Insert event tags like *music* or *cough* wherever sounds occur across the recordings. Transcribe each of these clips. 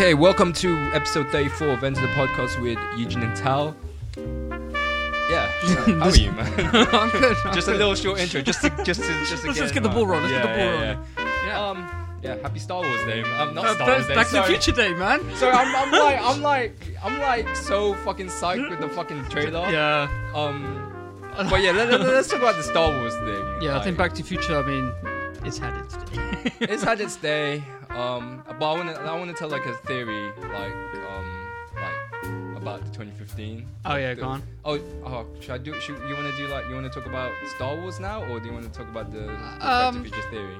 Okay, welcome to episode 34 of Enter the Podcast with Eugene and Tal. Yeah, *laughs* how are you, man? *laughs* I'm good. I'm just a little short intro, just to, just to, just to Let's get, just get the ball rolling. Let's yeah, get the ball rolling. Yeah, yeah. Um, yeah, happy Star Wars Day. man. Um, not Uh, Star Wars Day. Back to the. Future Day, man. *laughs* So I'm, I'm like, I'm like, I'm like so fucking psyched with the fucking trailer. Yeah, Um, but yeah, let, let, let's talk about the Star Wars thing. yeah. I think Back to the Future. I mean, it's had its day. it's had its day. Um, but I want to I want to tell like a theory like um like about 2015. Oh yeah, the, go on. Oh, oh, should I do? Should, you want to do like you want to talk about Star Wars now, or do you want to talk about the, um, the um, Future theory?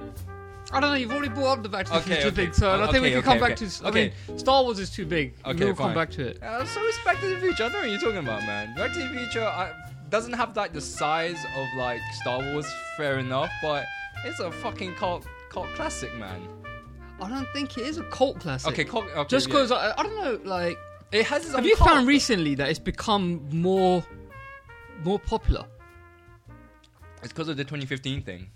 I don't know. You've already brought up the Back to the okay, Future okay. thing, so uh, I okay, think we can come back to. I mean, Star Wars is too big. Okay, we'll come back to it. Uh, so it's Back to the Future. I don't know what you're talking about, man. Back to the Future I, doesn't have like the size of like Star Wars. Fair enough, but it's a fucking cult cult classic, man. I don't think it is a cult classic. Okay, cult, okay just because yeah. I, I, don't know, like it has. Its have you cult. found recently that it's become more more popular? It's because of the 2015 thing.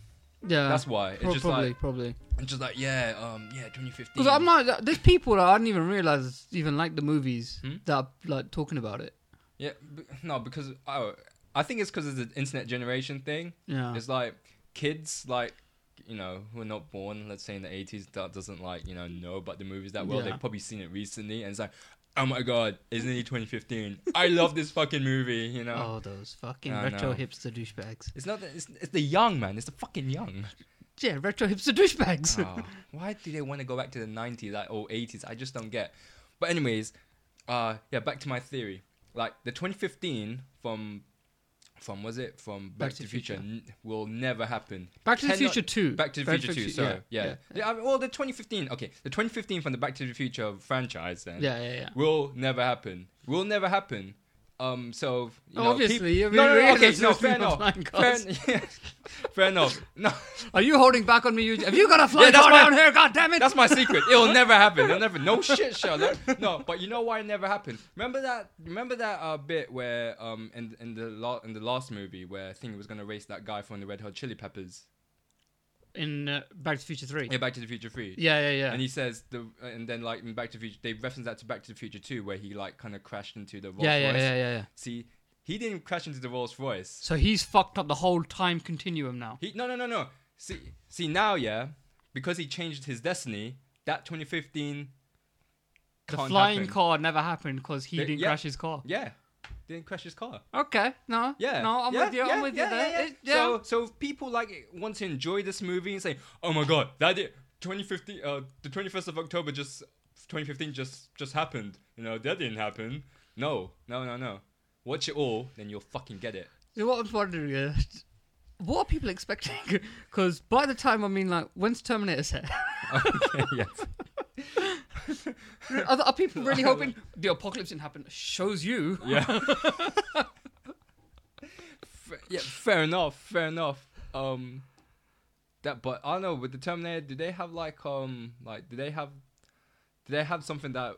Yeah, that's why. It's just probably, like, probably. It's just like yeah, um, yeah, 2015. Because I'm not. There's people that I didn't even realize even like the movies hmm? that are like talking about it. Yeah, b- no, because oh, I think it's because of the internet generation thing. Yeah, it's like kids like you know who are not born, let's say in the '80s, that doesn't like you know know about the movies that well. Yeah. They've probably seen it recently, and it's like, oh my god, isn't it 2015? I love this fucking movie, you know. Oh, those fucking retro hipster douchebags. It's not. that it's, it's the young man. It's the fucking young. Yeah, retro hipster douchebags. oh, why do they want to go back to the 90s like, or 80s? I just don't get. But anyways, uh, yeah, back to my theory. Like the 2015 from from was it from Back, Back to the Future, N- will never happen. Back to Cannot, the Future Two. Back to the Back Future Two. Sorry, yeah. yeah. yeah. Well, the 2015. Okay, the 2015 from the Back to the Future franchise then. Yeah, yeah, yeah. Will never happen. Will never happen um, so you know, obviously, peop- I no, no, no, okay, no, fair enough, fair, *laughs* yeah, fair enough. No, are you holding back on me? You, have you got a fly *laughs* yeah, down here? God damn it! That's my secret. It'll never happen. It'll never. No *laughs* shit, Sherlock. No, but you know why it never happened? Remember that? Remember that uh, bit where um in in the in the last movie where I think it was gonna race that guy from the Red Hot Chili Peppers in uh, Back to the Future Three. Yeah, Back to the Future Three. Yeah, yeah, yeah. And he says the and then like in Back to the Future, they reference that to Back to the Future Two, where he like kind of crashed into the Rolls yeah, yeah, Royce. Yeah, yeah, yeah, See, he didn't crash into the Rolls Royce. So he's fucked up the whole time continuum now. He no no no no. See see now yeah, because he changed his destiny. That 2015. The flying happen. car never happened because he they, didn't yeah, crash his car. Yeah. Didn't crash his car. Okay, no, yeah, no, I'm yeah, with you. Yeah, I'm with yeah, you there. It, so, so people like want to enjoy this movie and say, "Oh my god, that did 2015, uh, the 21st of October just 2015 just just happened. You know that didn't happen. No, no, no, no. Watch it all, then you'll fucking get it. You know what I'm wondering is, what are people expecting? *laughs* Because by the time I mean, like, when's Terminator set? *laughs* okay, yes. *laughs* *laughs* are, are, people really *laughs* hoping the apocalypse didn't happen? Shows you. Yeah. *laughs* yeah. Fair enough. Fair enough. Um, that. But I don't know. With the Terminator, do they have like um like do they have do they have something that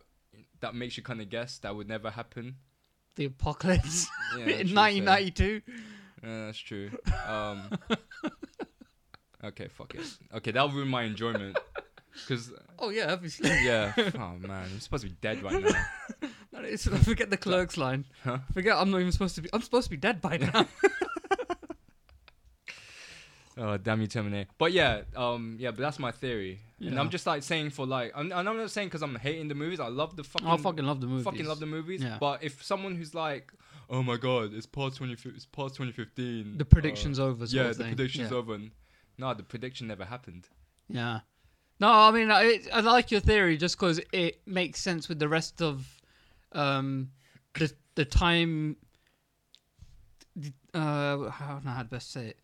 that makes you kind of guess that would never happen? The apocalypse yeah, in 1992. Yeah, that's true. Um, okay, fuck it. Okay, that'll ruin my enjoyment. Because *laughs* oh yeah, obviously. *laughs* yeah. Oh man, I'm supposed to be dead right now. *laughs* no, it's, forget the clerk's line. Huh? Forget I'm not even supposed to be. I'm supposed to be dead by now. Oh damn you, Terminator! But yeah, um, yeah, but that's my theory, yeah. and I'm just like saying for like, I'm, and I'm not saying because I'm hating the movies. I love the fucking, I fucking love the movies, fucking love the movies. Yeah. But if someone who's like, oh my god, it's past twenty, it's past 2015. The uh, prediction's uh, over. yeah, the thing. prediction's yeah. over. No, the prediction never happened. Yeah, no, I mean, I, I like your theory just because it makes sense with the rest of um, the the time. Uh, how do I best say it?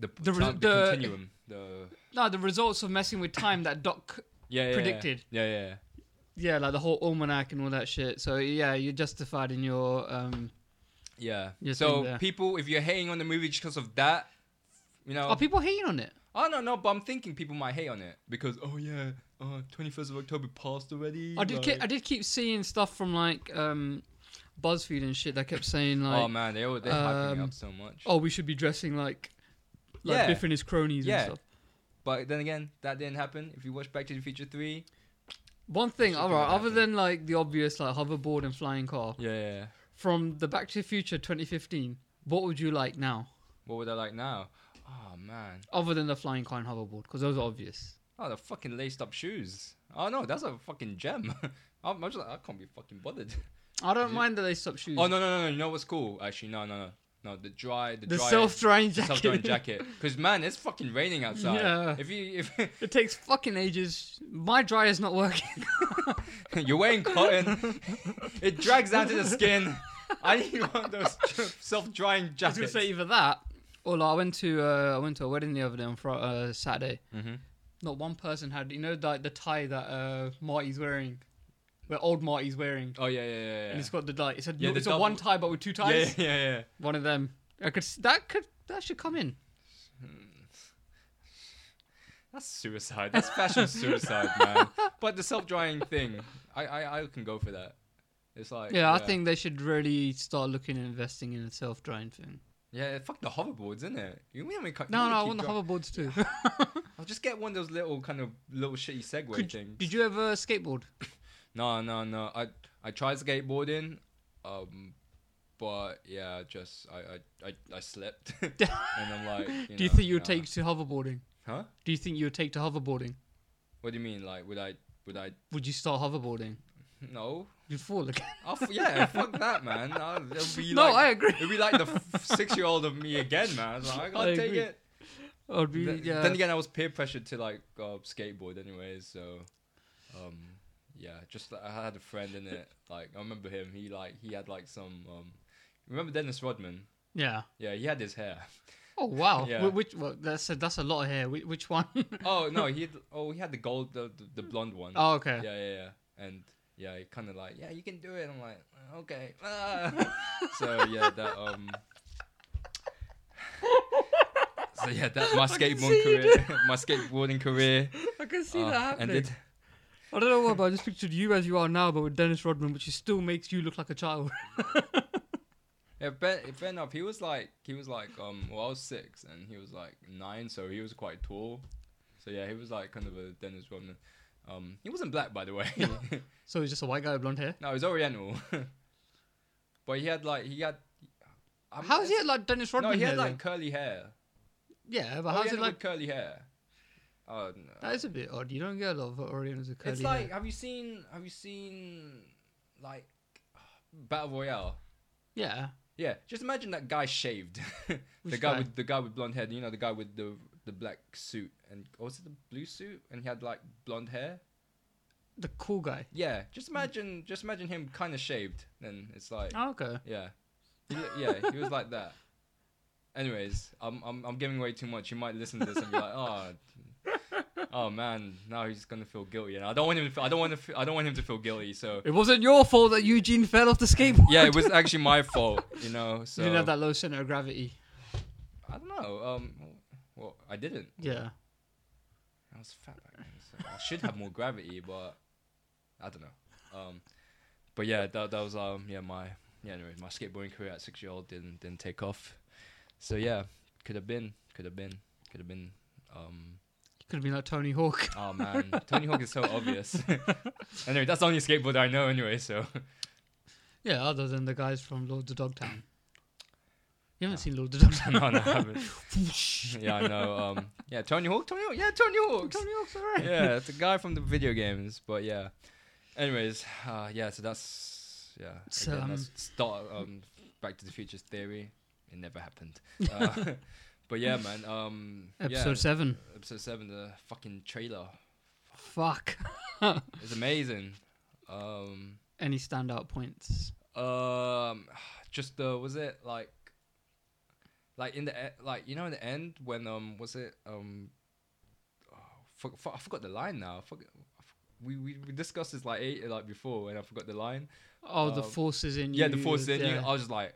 The, the, re- the, the continuum. The no, the results of messing with time that Doc yeah, yeah, predicted. Yeah, yeah, yeah. Yeah, like the whole almanac and all that shit. So yeah, you're justified in your um. Yeah. Your so people, if you're hating on the movie just because of that, you know, are people hating on it? I don't know, but I'm thinking people might hate on it because oh yeah, 21st of October passed already. I did keep, I did keep seeing stuff from like um, BuzzFeed and shit. They kept saying oh, like, oh man, they all, they um, hyping up so much. Oh, we should be dressing like like yeah. Biff and his cronies yeah. and stuff. But then again, that didn't happen. If you watch Back to the Future Three, one thing, all right, other than like the obvious like hoverboard and flying car, yeah, yeah, yeah, from the Back to the Future 2015, what would you like now? What would I like now? Oh man. Other than the flying car and hoverboard, because those are obvious. Oh, the fucking laced up shoes. Oh no, that's a fucking gem. *laughs* I'm, just like, I can't be fucking bothered. I don't mind the laced up shoes. Oh no no no! no! You know what's cool? Actually, no no no no. The dry the, The dry self-drying jacket. self-drying jacket. Because man, it's fucking raining outside. Yeah. If you if *laughs* It takes fucking ages. My dryer's not working. *laughs* you're wearing cotton, it drags down to the skin. I need one of those self-drying I was gonna jackets. say either that well, I went to uh, I went to a wedding the other day on Friday, uh, Saturday. Mm-hmm. Not one person had you know like the tie that uh, Marty's wearing, where old Marty's wearing. Oh yeah, yeah, yeah. yeah. And it's got the like it's a yeah, it's a one tie but with two ties. Yeah, *laughs* yeah, yeah. One of them. I could that could that should come in. Hmm. That's suicide. That's fashion suicide, man. *laughs* But the self drying thing, I, I I can go for that. It's like yeah, yeah, I think they should really start looking and investing in a self drying thing. Yeah, fuck the hoverboards, isn't it? You mean we cut? No, no, I want the hoverboards too. *laughs* I'll just get one of those little kind of little shitty Segway Could, things. Did you ever skateboard? *laughs* no, no, no. I I tried skateboarding, um, but yeah, just I I I, I slipped, *laughs* and I'm like, you do you think you would take to hoverboarding? Huh? Do you think you would take to hoverboarding? What do you mean? Like, would I would I would you start hoverboarding? No, You'd fall again. I'll, yeah, fuck that, man. I'll, it'll be *laughs* no, like, I agree. It'd be like the six-year-old of me again, man. *laughs* I can't take it. I'd be, yeah. Then again, I was peer pressured to like uh, skateboard, anyways. So, um, yeah, just I had a friend in it. Like I remember him. He like he had like some. Um, remember Dennis Rodman? Yeah. Yeah, he had his hair. Oh wow! yeah. Which well, that's a, that's a lot of hair. Which, one? oh no, *laughs* he had, oh he had the gold the, the, the blonde one. Oh okay. Yeah yeah yeah, and yeah, kind of like, yeah, you can do it. I'm like, okay. Ah. *laughs* *laughs* so yeah, that um. *laughs* so yeah, that my skateboarding career, my skateboarding career. I can see uh, that happening. Ended. I don't know why, but I just pictured you as you are now, but with Dennis Rodman, which still makes you look like a child. yeah, Ben, fair enough. He was like, he was like, um, well, I was six, and he was like nine, so he was quite tall. So yeah, he was like kind of a Dennis Rodman. Um, he wasn't black, by the way. *laughs* so he's just a white guy with blonde hair. No, he's Oriental. *laughs* but he had like he had. I'm, how's he had like Dennis Rodman? No, he had like curly hair. Yeah, but how's he like curly hair? Oh no, that is a bit odd. You don't get a lot of Orientals with curly. It's like hair. have you seen have you seen like Battle Royale? Yeah. Yeah, just imagine that guy shaved. *laughs* the guy, guy, with the guy with blonde hair. You know, the guy with the the black suit and or was it the blue suit? And he had like blonde hair. The cool guy. Yeah, just imagine, just imagine him kind of shaved. Then it's like, oh, okay, yeah, he, yeah, he was like that. Anyways, I'm, I'm I'm giving away too much. You might listen to this and be like, oh, *laughs* oh man, now he's gonna feel guilty. And I don't want him. To, I don't want to. I don't want him to feel guilty. So it wasn't your fault that Eugene fell off the skateboard. Yeah, it was *laughs* actually my fault. You know, so you didn't have that low center of gravity. I don't know. Um, well, I didn't. Yeah. I was fat back then, so I should have more gravity, but I don't know. Um, but yeah, that that was um yeah my yeah anyway my skateboarding career at six year old didn't didn't take off. So yeah, could have been, could have been, could have been. Um, could have been like Tony Hawk. *laughs* oh man, *laughs* Tony Hawk is so obvious. *laughs* anyway, that's the only skateboarder I know anyway. So yeah, other than the guys from Lords of Dogtown. You haven't seen Lord of the Rings. *laughs* no, no, I haven't. yeah, I know. Um, yeah, Tony Hawk. Tony Hawk. Yeah, Tony Hawk. Tony Hawk's alright. Yeah, it's a guy from the video games. But yeah. Anyways, uh, yeah. So that's yeah. So again, um, that's start um, Back to the Future's theory. It never happened. *laughs* Uh, *laughs* but yeah, man. Um, episode yeah, seven. Episode seven. The fucking trailer. Fuck. it's amazing. Um, Any standout points? Um, just the was it like like in the like you know in the end when um was it um oh, for, for, I forgot the line now. I forgot, we, we, we discussed this like eight like before and I forgot the line. Oh, um, the forces in you. Yeah, the forces in yeah. you. I was just like,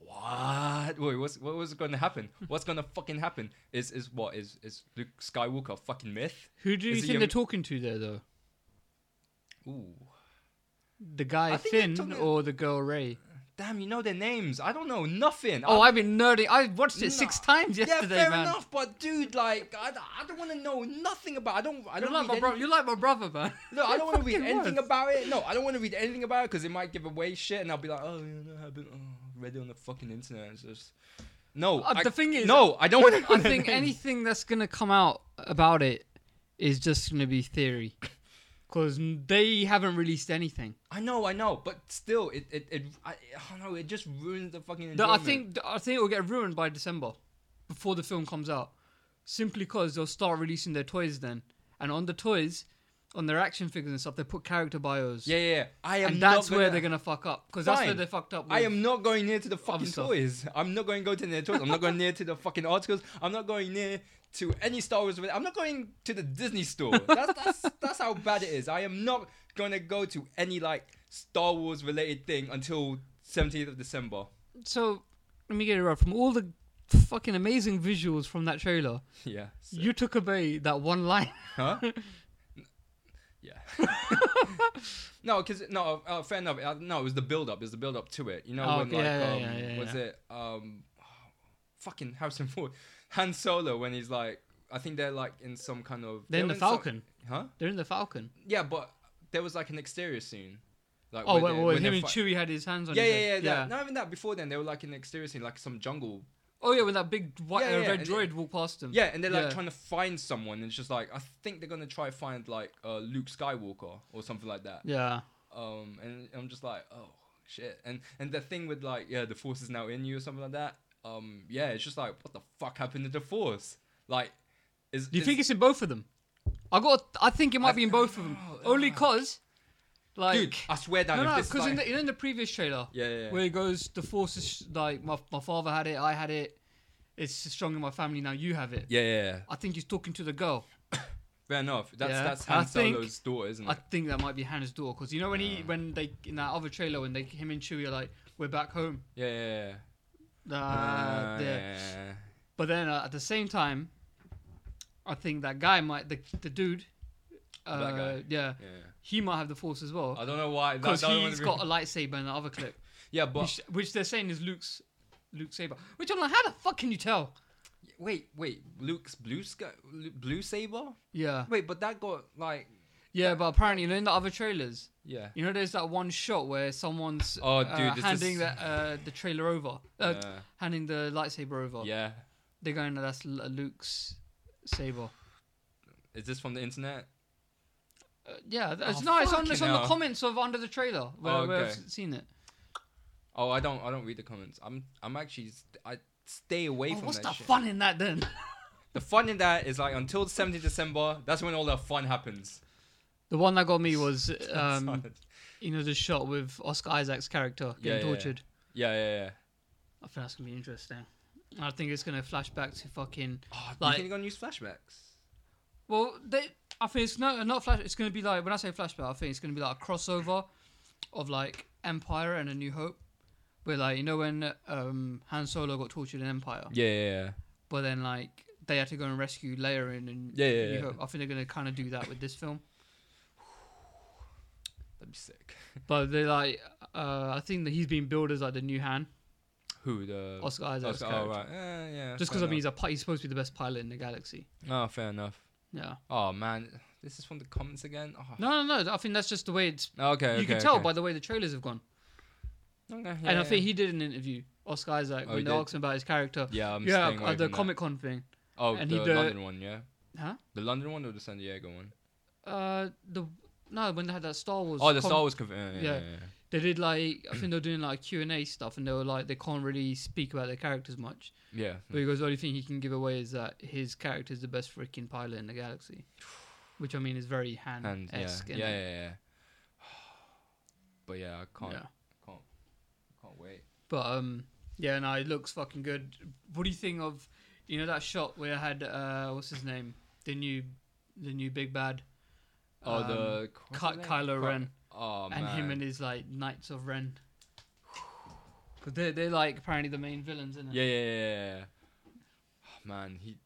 what? Wait, what's what was going to happen? what's going to fucking happen? Is is what is is Luke Skywalker fucking myth? Who do you is think they're talking to there though? Ooh, the guy Finn or the girl Rey? Damn, you know their names. I don't know nothing. Oh, I, have been nerding. I watched it nah. six times yesterday, Yeah, fair man. enough, but dude, like, I, I don't want to know nothing about. I don't. I don't like my brother. You like my brother, man. No, I don't want to *laughs* read anything about it. No, I don't want to read anything about it because it might give away shit, and I'll be like, oh, you know, I've been oh, read it on the fucking internet. It's just no. Uh, I, the thing is, no, I don't want. I think anything that's gonna come out about it is just gonna be theory because they haven't released anything. I know, I know, but still, it it, it I, I don't know. It just ruins the fucking. The, I think I think it will get ruined by December, before the film comes out, simply because they'll start releasing their toys then, and on the toys. On their action figures and stuff, they put character bios. Yeah, yeah. I am. And that's gonna, where they're gonna fuck up because that's where they fucked up. I am not going near to the fucking toys. I'm not going to go to their toys. I'm not going near to the fucking articles. I'm not going near to any Star Wars. I'm not going to the Disney store. *laughs* That's that's that's how bad it is. I am not going to go to any like Star Wars related thing until 17th of December. So let me get it right. From all the fucking amazing visuals from that trailer, *laughs* yeah, so. you took away that one line. Huh? *laughs* yeah. no, because no, uh, fair enough. Uh, no, it was the build up. It was the build up to it. You know, oh, when, yeah, like, yeah, yeah, um, was it um, *sighs* fucking Harrison Ford? Han Solo when he's like, I think they're like in some kind of. They're, they're in the in Falcon. Some, huh? They're in the Falcon. Yeah, but there was like an exterior scene. Like oh, wait, wait, him and Chewie had his hands on. Yeah, yeah, yeah, yeah. That, not even that. Before then, they were like in the exterior scene, like some jungle. Oh yeah, when that big white yeah, uh, yeah, red droid they, walked past them. Yeah, and they're like trying to find someone, and it's just like I think they're gonna try to find like uh, Luke Skywalker or something like that. Yeah. Um, and I'm just like, oh shit, and and the thing with like yeah, the force is now in you or something like that um, yeah, it's just like what the fuck happened to the force? Like, is do you is, think it's in both of them? I got. I think it might I, be in both of them. Oh, Only cause, like, dude, I swear that no, no, because like... in, the, in the previous trailer, yeah, yeah, yeah, where he goes, the force is like my my father had it, I had it. It's strong in my family now. You have it. Yeah, yeah. yeah. I think he's talking to the girl. *coughs* Fair enough. That's yeah. that's Han Solo's daughter, isn't it? I think that might be Hannah's daughter because you know when he when they in that other trailer when they him and Chewie are like we're back home. Yeah, yeah, yeah. Uh, uh, yeah. But then uh, at the same time, I think that guy might the the dude. Oh, uh, yeah, yeah, he might have the force as well. I don't know why because he's got a lightsaber in the other clip. *laughs* yeah, but which, which, they're saying is Luke's Luke saber. Which I'm like, how the fuck can you tell? Wait, wait, Luke's blue sky, blue saber. Yeah. Wait, but that got like yeah, but apparently, you know, in the other trailers, yeah, you know, there's that one shot where someone's oh, dude, uh, handing is... the uh, the trailer over, uh, yeah. handing the lightsaber over. Yeah, they're going. That's Luke's saber. Is this from the internet? Uh, yeah, it's, oh, no, it's on it's on the comments of under the trailer where, oh, okay. where I've seen it. Oh, I don't I don't read the comments. I'm I'm actually st- I stay away oh, from. What's the shit. fun in that then? the fun in that is like until the 17th December. That's when all the fun happens. The one that got me *laughs* was, um, you know, the shot with Oscar Isaac's character getting yeah, yeah, tortured. Yeah. yeah, yeah, yeah. I think that's gonna be interesting. I think it's gonna flash back to fucking. Oh, like, you think gonna use flashbacks? Well, they, I think it's no, not flash. It's gonna be like when I say flashback, I think it's gonna be like a crossover of like Empire and A New Hope, where like you know when um, Han Solo got tortured in Empire. Yeah, yeah, yeah. But then like they had to go and rescue Leia in and yeah, yeah, yeah. I think they're gonna kind of do that with this film. That'd be sick. *laughs* but they like, uh, I think that he's been billed as like the new Han. Who the Oscar Isaac's Oscar. Oh right, yeah, yeah. Just because I mean he's a he's supposed to be the best pilot in the galaxy. Oh, fair enough. Yeah. Oh man, this is from the comments again. Oh. No, no, no. I think that's just the way it's. Oh, okay. You okay, can tell okay. by the way the trailers have gone. Okay, yeah, and I yeah. think he did an interview, Oscar Isaac, oh, when they asked him about his character. Yeah, I'm yeah, uh, the Comic Con thing. Oh, and the he did, London one, yeah. Huh? The London one or the San Diego one? Uh, the no, when they had that Star Wars. Oh, the Star Wars. convention. uh, yeah, yeah. yeah, They did like I think they were doing like Q and A stuff, and they were like they can't really speak about their characters much. Yeah. Because the only thing he can give away is that his character is the best freaking pilot in the galaxy, *sighs* which I mean is very Han esque. Yeah. Yeah, yeah, yeah, *sighs* But yeah, I can't, yeah. Can't, can't wait. But um, yeah, no, it looks fucking good. What do you think of, you know, that shot where I had uh, what's his name, the new, the new big bad Oh, um, the Ky- Kylo Ky- Ren. Oh and him and his like Knights of Ren. Because they're they're like apparently the main villains, in it? Yeah, yeah, yeah. yeah. Oh, man, he.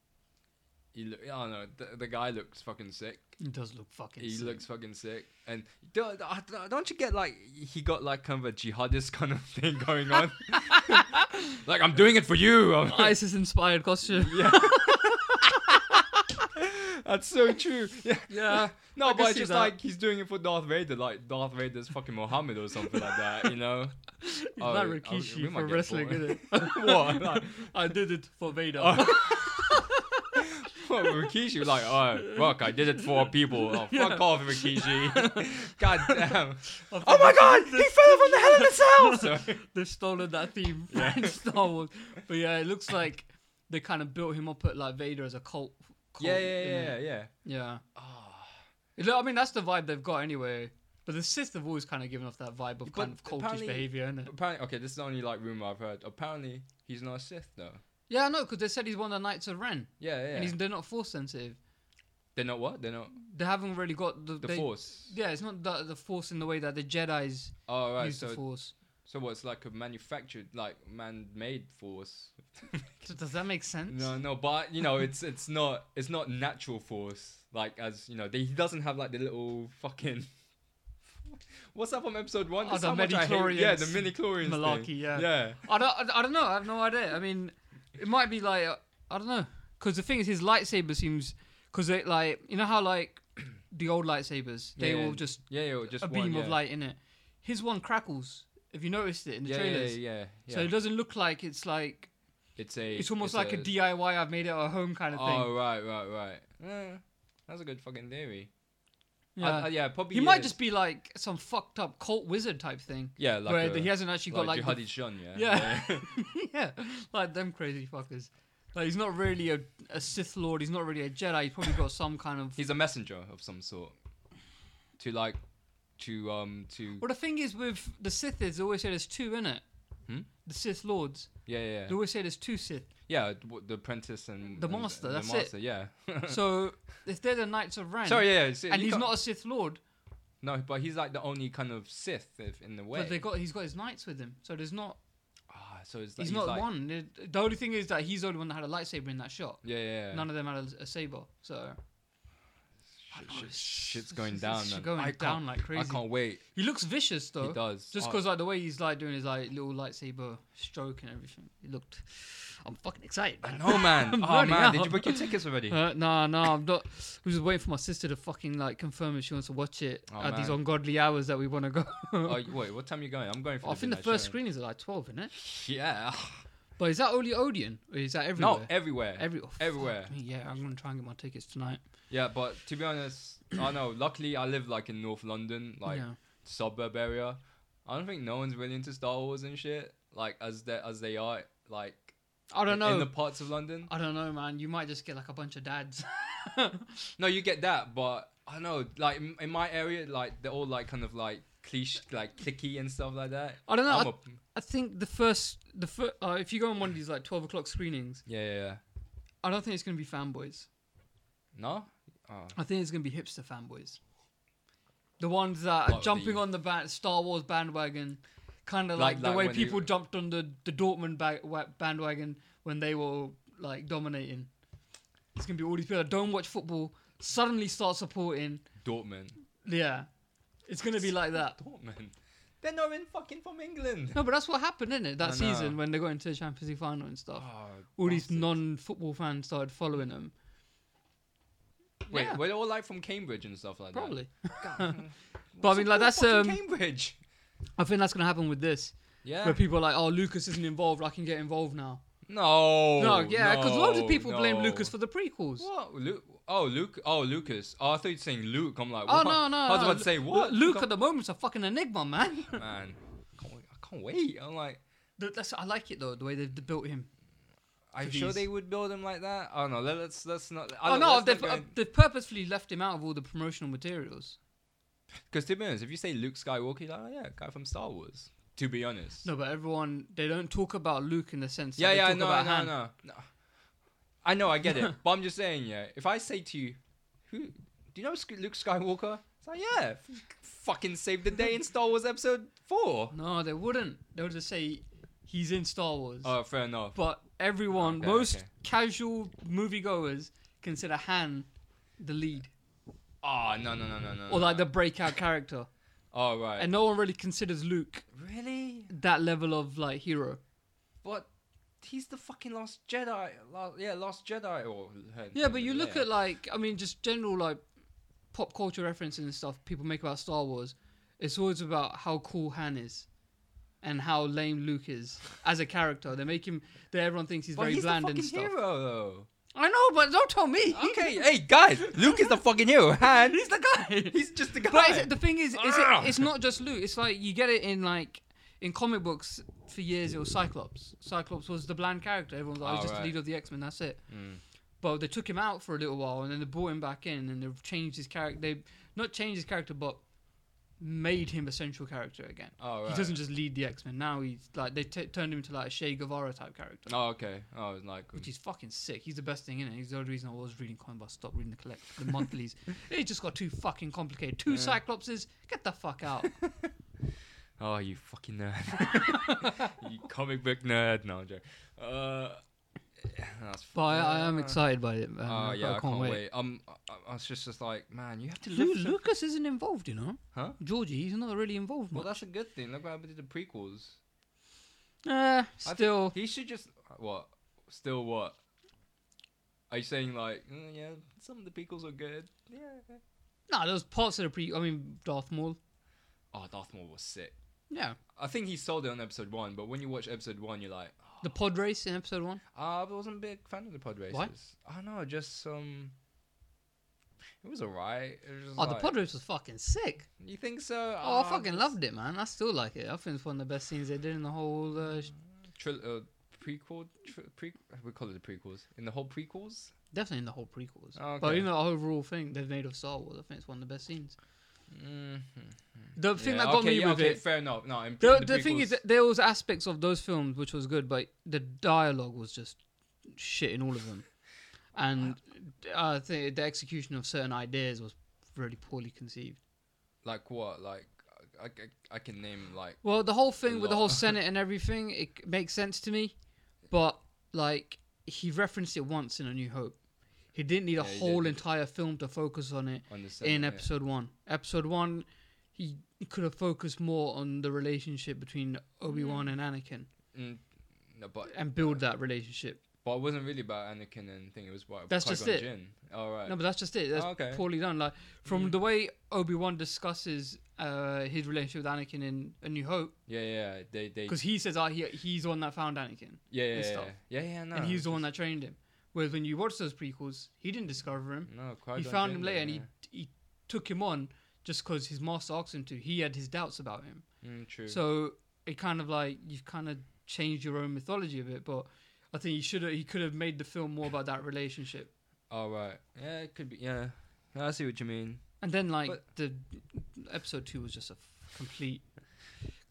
He look, I don't know. The, the guy looks fucking sick. He does look fucking. He sick. looks fucking sick, and don't, don't you get like he got like kind of a jihadist *laughs* kind of thing going on? *laughs* like I'm doing it for you. I'm ISIS inspired costume. Yeah. *laughs* That's so true. *laughs* Yeah. *laughs* yeah. No, but it's just that. like he's doing it for Darth Vader, like Darth Vader's fucking Muhammad or something like that, you know? *laughs* It's oh, not Rikishi for wrestling, is it? what? Like, I did it for Vader. Oh. Rikishi was like, oh, fuck, I did it for people. Oh, fuck yeah. off, Rikishi. god damn. oh my god, he fell from the hell in the cell! They've stolen that theme from. Star Wars. But yeah, it looks like they kind of built him up at like Vader as a cult yeah, yeah, yeah, yeah, yeah. Yeah. Oh. I mean, that's the vibe they've got anyway. But the Sith have always kind of given off that vibe of kind of cultish behavior, is Apparently, okay, this is the only like rumor I've heard. Apparently, he's not a Sith though. Yeah, I know, because they said he's one of the Knights of Ren. Yeah, yeah. And he's, they're not force sensitive. They're not what? They're not. They haven't really got the, the they, force. Yeah, it's not the, the force in the way that the Jedi's oh, right. use so the force. So what's like a manufactured, like man-made force? Does that make sense? No, no, but you know, it's it's not it's not natural force. Like as you know, they, he doesn't have like the little fucking. *laughs* What's up on episode one? Oh, the midi Yeah, the mini chlorians. Malarkey. Thing. Yeah. Yeah. I don't. I don't know. I have no idea. I mean, it might be like uh, I don't know. Because the thing is, his lightsaber seems because it like you know how like *clears throat* the old lightsabers they yeah, all just yeah, yeah just a beam one, yeah. of light in it. His one crackles. Have you noticed it in the yeah, trailers? Yeah, yeah, yeah, So it doesn't look like it's like it's a. It's almost it's like a, a, DIY. I've made it at home kind of thing. Oh right, right, right. Yeah, that's a good fucking theory. Yeah, I, I, yeah, probably. He is. might just be like some fucked up cult wizard type thing. Yeah, like where a, he hasn't actually like got like Jihadi John, yeah, yeah, *laughs* *laughs* yeah, like them crazy fuckers. Like he's not really a, a Sith Lord. He's not really a Jedi. He's probably got some kind of. He's a messenger of some sort to like to um to. Well, the thing is with the Sith is they always say there's two in it. Hmm? The Sith lords. Yeah, yeah, yeah. They always say there's two Sith. Yeah, the apprentice and the master. And, and that's the master, it. Yeah. *laughs* so if they're the Knights of Ren. Sorry, yeah. yeah. and he's not not a Sith lord. No, but he's like the only kind of Sith if, in the way. But they got he's got his knights with him, so there's not. Ah, so it's he's, he's not like... one. The only thing is that he's the only one that had a lightsaber in that shot. Yeah, yeah. yeah. None of them had a, a saber, so shit, oh, shit's going down. Shit going I down like crazy. I can't wait. He looks vicious though. He does. Just because oh. like the way he's like doing his like little lightsaber stroke and everything. He looked. I'm fucking excited. Man. I know, man. *laughs* oh man, out. did you book your tickets already? *laughs* Uh, nah, nah, I'm not. I was waiting for my sister to fucking like confirm if she wants to watch it oh, at man. these ungodly hours that we want to go. oh wait, what time are you going? I'm going for. *laughs* I think the first screening screen is at like twelve, isn't it? Yeah. But is that only Odeon? Or is that everywhere? No, everywhere. Every, oh, everywhere. Me, yeah, I'm going to try and get my tickets tonight. Yeah, but to be honest, I know. Luckily, I live like in North London, like yeah. suburb area. I don't think no one's really into Star Wars and shit. Like as they as they are, like I don't know in the parts of London. I don't know, man. You might just get like a bunch of dads. *laughs* no, you get that, but I don't know. Like in my area, like they're all like kind of like cliche, like clicky and stuff like that. I don't know. I I, a, I think the first, the fir- uh, if you go on one of these like twelve o'clock screenings, yeah, yeah, yeah. I don't think it's gonna be fanboys. No, oh. I think it's gonna be hipster fanboys. The ones that what are jumping the, on the ba- Star Wars bandwagon, kind of like, like, the like way people jumped on the the Dortmund ba- bandwagon when they were like dominating. It's gonna be all these people that don't watch football suddenly start supporting Dortmund. Yeah, it's going to be like that. Dortmund. They're not even fucking from England. No, but that's what happened, isn't it? That I know. season when they got into the Champions League final and stuff. Oh, all these non-football fans started following them. Wait, Yeah. we're all like from Cambridge and stuff like Probably. that. Probably. *laughs* *laughs* Hmm. But I mean, like that's um, Cambridge. I think that's going to happen with this, Yeah. where people are like, "Oh, Lucas isn't involved. I can get involved now." No. no, yeah, because loads of people blame Lucas for the prequels. What? Lu- Oh, Luke. Oh, Lucas. Oh, I thought you were saying Luke. I'm like, oh what? no, no. I was about to say what? Luke at the moment's a fucking enigma, man. *laughs* man, I can't, I can't wait. I'm like, that's I like it though the way they've built him. Are you sure they would build him like that. Oh no, let's let's not. I oh no, they've, uh, they've purposefully left him out of all the promotional materials. Because to be honest, if you say Luke Skywalker, you're like, oh yeah, guy from Star Wars. To be honest. No, but everyone they don't talk about Luke in the sense. Yeah, yeah, no, no, no, no. I know, I get it, *laughs* but I'm just saying, yeah. If I say to you, who do you know Luke Skywalker? It's like, yeah, f- fucking saved the day in *laughs* Star Wars Episode Four. No, they wouldn't. They would just say he's in Star Wars. Oh, fair enough. But everyone, Okay, most okay. casual moviegoers, consider Han the lead Oh, no, no, no, no, no. or like the breakout character, *laughs* oh, right. and no one really considers Luke really? that level of like hero. But he's the fucking last Jedi. Last, yeah, last Jedi or yeah, but you look at like I mean, just general like pop culture references and stuff people make about Star Wars. It's always about how cool Han is. And how lame Luke is as a character. They make him. They, everyone thinks he's very he's bland and stuff. Hero, though. I know, but don't tell me. Okay, hey guys, Luke is the fucking hero. Han, *laughs* he's the guy. He's just the guy. But the thing is, is it, it's ah. not just Luke. It's like you get it in like in comic books for years it was Cyclops. Cyclops was the bland character. Everyone was like, oh, just right. the leader of the X Men. That's it. Mm. But they took him out for a little while, and then they brought him back in, and they've changed his character. They not changed his character, but made him a central character again. Oh, right. He doesn't just lead the X Men now. He's like they t- turned him into like a Che Guevara type character. Oh, okay. Oh, like which is fucking sick. He's the best thing in it. He's the only reason I was reading comic books. Stop reading the collect the monthlies. *laughs* It just got too fucking complicated. Two yeah. Cyclopses. Get the fuck out. *laughs* Oh, you fucking nerd. *laughs* you comic book nerd. No, I'm joking. Uh, that's but I, I am excited by it. Man. Oh, yeah, I can't, I can't wait. wait. Um, I, I was just, just like, man, you have to Lu- Lucas isn't involved, you know? Huh? Georgie, he's not really involved. Well, much. that's a good thing. Look what happened to the prequels. Uh, still. He should just. What? Still what? Are you saying, like, mm, yeah, some of the prequels are good? Yeah. No, nah, parts of the pre. I mean, Darth Maul. Oh, Darth Maul was sick. Yeah. I think he sold it on episode one, but when you watch episode one, you're like, oh. the pod race in episode one. Uh, I wasn't a big fan of the pod races. Why? I don't know. Just some. Um, it was alright. Oh, like, the pod race was fucking sick. You think so? Oh, uh, I fucking loved it, man. I still like it. I think it's one of the best scenes they did in the whole uh, tri- uh prequel. Tri- pre- we call it the prequels in the whole prequels. Definitely in the whole prequels. Oh, okay. But in the overall thing they've made of Star Wars, I think it's one of the best scenes. Mm-hmm. The thing that got okay, me yeah, with okay, it, fair enough. No, the, the, the thing is, there was aspects of those films which was good, but the dialogue was just shit in all of them, and I think the execution of certain ideas was really poorly conceived. Like what? Like I, I, I can name like. Well, the whole thing with the whole *laughs* Senate and everything, it makes sense to me, but like he referenced it once in A New Hope. He didn't need yeah, a whole did. entire film to focus on it on in episode yeah. one. Episode one, he could have focused more on the relationship between Obi Wan mm. and Anakin, mm. no, but and build that relationship. But it wasn't really about Anakin and thing. It was about that's Qui-Gon just it. All oh, right. No, but that's just it. That's oh, okay. poorly done. Like from mm. the way Obi Wan discusses uh, his relationship with Anakin in A New Hope. Yeah, yeah. They they because he says, "Ah, oh, he, he's the one that found Anakin." Yeah, yeah, yeah, yeah. yeah, yeah no, and he's the one that trained him. Whereas when you watch those prequels, he didn't discover him. No, he found him later, and he he took him on just because his master asked him to. He had his doubts about him. Mm, true. So it kind of like you've kind of changed your own mythology a bit, but I think he should he could have made the film more about that relationship. All oh, right. Yeah, it could be. Yeah, I see what you mean. And then like but the episode two was just a complete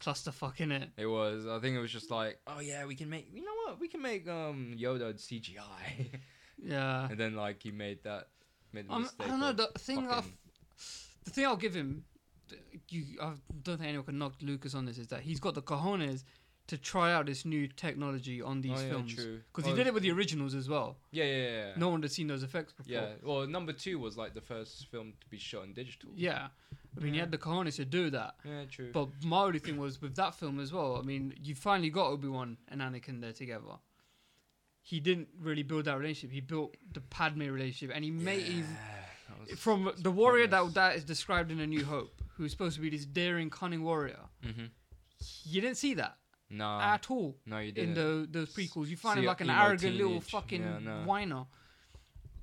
clusterfuck in it. It was. I think it was just like, oh yeah, we can make. You know what? We can make um Yoda CGI. *laughs* yeah. And then like he made that. Made the um, I don't know. The thing i the thing I'll give him, you I don't think anyone can knock Lucas on this is that he's got the cojones to try out this new technology on these oh, yeah, films. Because oh, he did it with the originals as well. Yeah, yeah, yeah. No one had seen those effects before. Yeah. Well, number two was like the first film to be shot in digital. Yeah. I mean, yeah. he had the cojones to do that. Yeah, true. But my only thing was with that film as well. I mean, you finally got Obi Wan and Anakin there together. He didn't really build that relationship. He built the Padme relationship, and he made yeah, was, from the warrior that that is described in A New Hope, who's supposed to be this daring, cunning warrior. Mm-hmm. You didn't see that no. At all. No, you didn't. In the, those prequels. You find See, him like an arrogant little fucking yeah, no. whiner.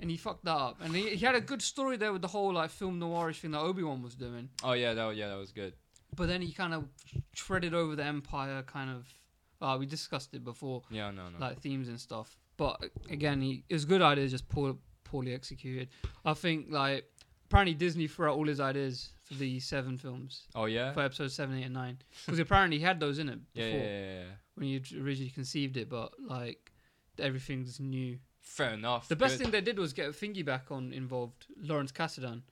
And he fucked that up. And he, he had a good story there with the whole like film noirish thing that Obi Wan was doing. Oh yeah, that yeah, that was good. But then he kind of treaded over the Empire kind of uh, we discussed it before. Yeah, no, no. Like themes and stuff. But again, he, it was a good idea, just poor, poorly executed. I think like apparently Disney threw out all his ideas the seven films. Oh yeah, for episodes seven, eight, and nine, because apparently he had those in it *laughs* before yeah, yeah, yeah, when he originally conceived it. But like everything's new. Fair enough. The best good. thing they did was get Thingy back on involved, Lawrence Kasdan,